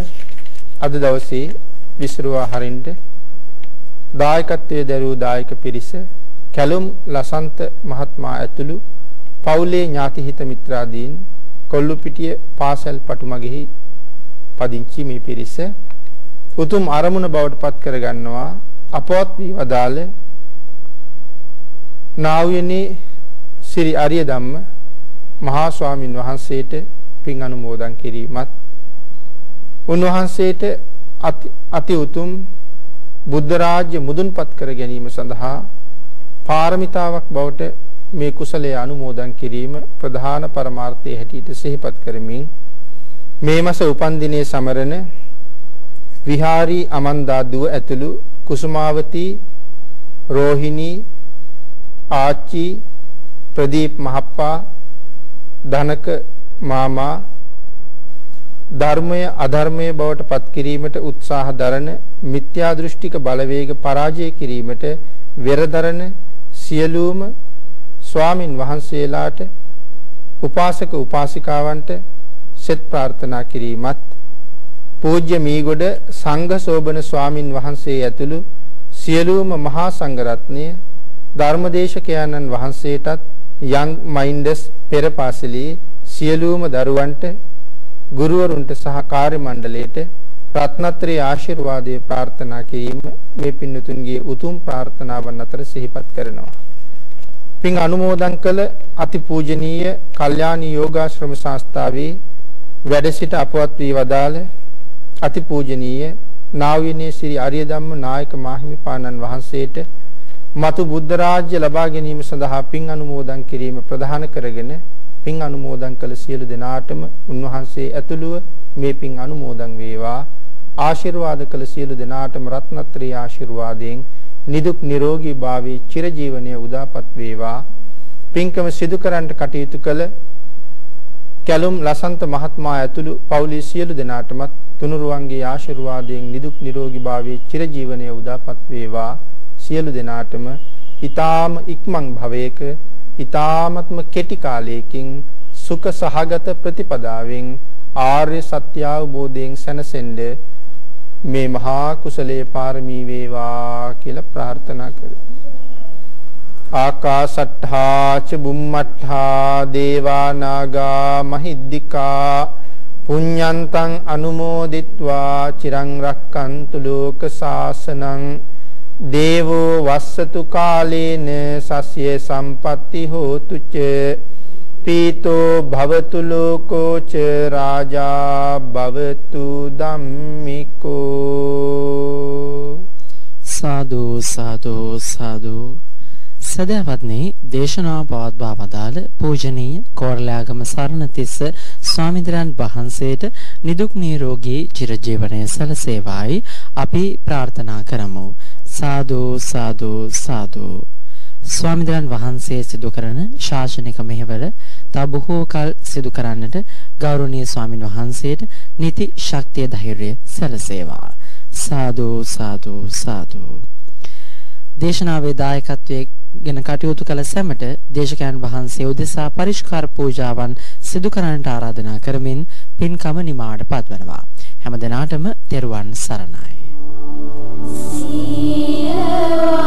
අද දවසේ විසරුවා හරින්ට දායකත්වයේ දරූ දායක පිරිස කැලුම් ලසන්ත මහත්මයා ඇතුළු පවුලේ ඥාතිහිත මිත්‍රාදීන් කොල්ලුපිටිය පාසල් පටුමගෙහි පදිංචි මේ පිරිස උතුම් අරමුණ බවට පත් කරගන්නවා අපවත් වී වදාළ නාවයනේ ශ්‍රී අරිය ධම්ම මහා ස්වාමින් වහන්සේට පින් අනුමෝදන් කිරීමත් උන්වහන්සේට අති උතුම් බුද්ධ රාජ්‍ය මුදුන්පත් කර ගැනීම සඳහා පාරමිතාවක් බවට මේ කුසලයේ අනුමෝදන් කිරීම ප්‍රධාන පරමාර්ථයේ හැටියට සිහිපත් කරමින් මේ මාස උපන් දිනේ සමරන විහාරී අමන්දා දුව ඇතුළු කුසුමාවතී රෝහිණී ආච්චි ප්‍රදීප් මහප්පා ධනක මාමා ධර්මය අධර්මය බවට පත් කිරීමට උත්සාහ දරන මිත්‍යා දෘෂ්ටික බලවේග පරාජය කිරීමට වෙරදරන සියලුම ස්වාමින් වහන්සේලාට උපාසක උපාසිකාවන්ට සෙත් ප්‍රාර්ථනා කිරීමත් පූජ්‍ය මීගොඩ සංඝ සෝබන ස්වාමින් වහන්සේ ඇතුළු සියලුම මහා සංඝ රත්නය ධර්මදේශකයන්න් වහන්සේටත් යන් මයින්ඩස් පෙර පාසලේ සියලුම දරුවන්ට ගුරුවරුන්ට සහ කාර්ය මණ්ඩලයට රත්නත්‍රී ආශිර්වාදයේ ප්‍රාර්ථනා කිරීම මේ පින්නතුන්ගේ උතුම් ප්‍රාර්ථනාවන් අතර සිහිපත් කරනවා. පින් අනුමෝදන් කළ අතිපූජනීය කල්යාණී යෝගාශ්‍රම සංස්ථාවේ වැඩ සිට අපවත් වී වදාළ අතිපූජනීය නාවිනේ ශ්‍රී අරිය ධම්ම නායක මාහිමිපාණන් වහන්සේට මතු බුද්ධ රාජ්‍ය ලබා ගැනීම සඳහා පින් අනුමෝදන් කිරීම ප්‍රධාන කරගෙන පින් අනුමෝදන් කළ සියලු දෙනාටම උන්වහන්සේ ඇතුළුව මේ පින් අනුමෝදන් වේවා. ආශිර්වාද කළ සියලු දෙනාටම රත්නත්‍රී ආශිර්වාදයෙන් නිදුක් නිරෝගී භාවී චිරජීවනයේ උදාපත් වේවා. පින්කම සිදු කරන්නට කටයුතු කළ කැලුම් ලසන්ත මහත්මයා ඇතුළු පවුලේ සියලු දෙනාටමත් තුනුරුවන්ගේ ආශිර්වාදයෙන් නිදුක් නිරෝගී භාවී චිරජීවනයේ උදාපත් වේවා. සියලු දෙනාටම ඊ타ම ඉක්මන් භවයක ඊ타මත්ම කෙටි කාලයකින් සුඛ සහගත ප්‍රතිපදාවෙන් ආර්ය සත්‍ය අවබෝධයෙන් සැනසෙන්න මේ මහා කුසලයේ පාරමී වේවා කියලා ප්‍රාර්ථනා කරමි. ආකාසට්ඨා ච බුම්මට්ඨා දේවා නාග මහිද්దికා පුඤ්ඤන්තං අනුමෝදිත්වා චිරං රක්칸තු ලෝක සාසනං දේවෝ වස්සතු කාලේන සස්ය සම්පatti හෝතු ච පීතෝ භවතු ලෝකෝ ච රාජා භවතු ධම්මිකෝ. සාදු සාදු සාදු. සදහවත්නි දේශනාව පවත්වා වදාළ පූජනීය කෝරළයාගම සරණතිස්ස ස්වාමීන්ද්‍රයන් වහන්සේට නිදුක් නිරෝගී චිරජීවනයේ සලසේවායි අපි ප්‍රාර්ථනා කරමු. සාදු සාදු සාදු. ස්වාමීන්ද්‍රයන් වහන්සේ සිදු කරන ශාසනික මෙහෙවර තව බොහෝ කල සිදු කරන්නට ගෞරවනීය ස්වාමින් වහන්සේට නිති ශක්තිය ධෛර්යය සැලසේවා. සාදු සාදු සාදු. දේශනාවේ දායකත්වයේ ගැන කටයුතු කළ සැමට දේශකයන් වහන්සේ උදෙසා පරිස්කාර පූජාවන් සිදු කරන්නට ආරාධනා කරමින් පින්කම නිමාවට පත්වනවා. හැම දිනාටම තෙරුවන් සරණයි. Oh.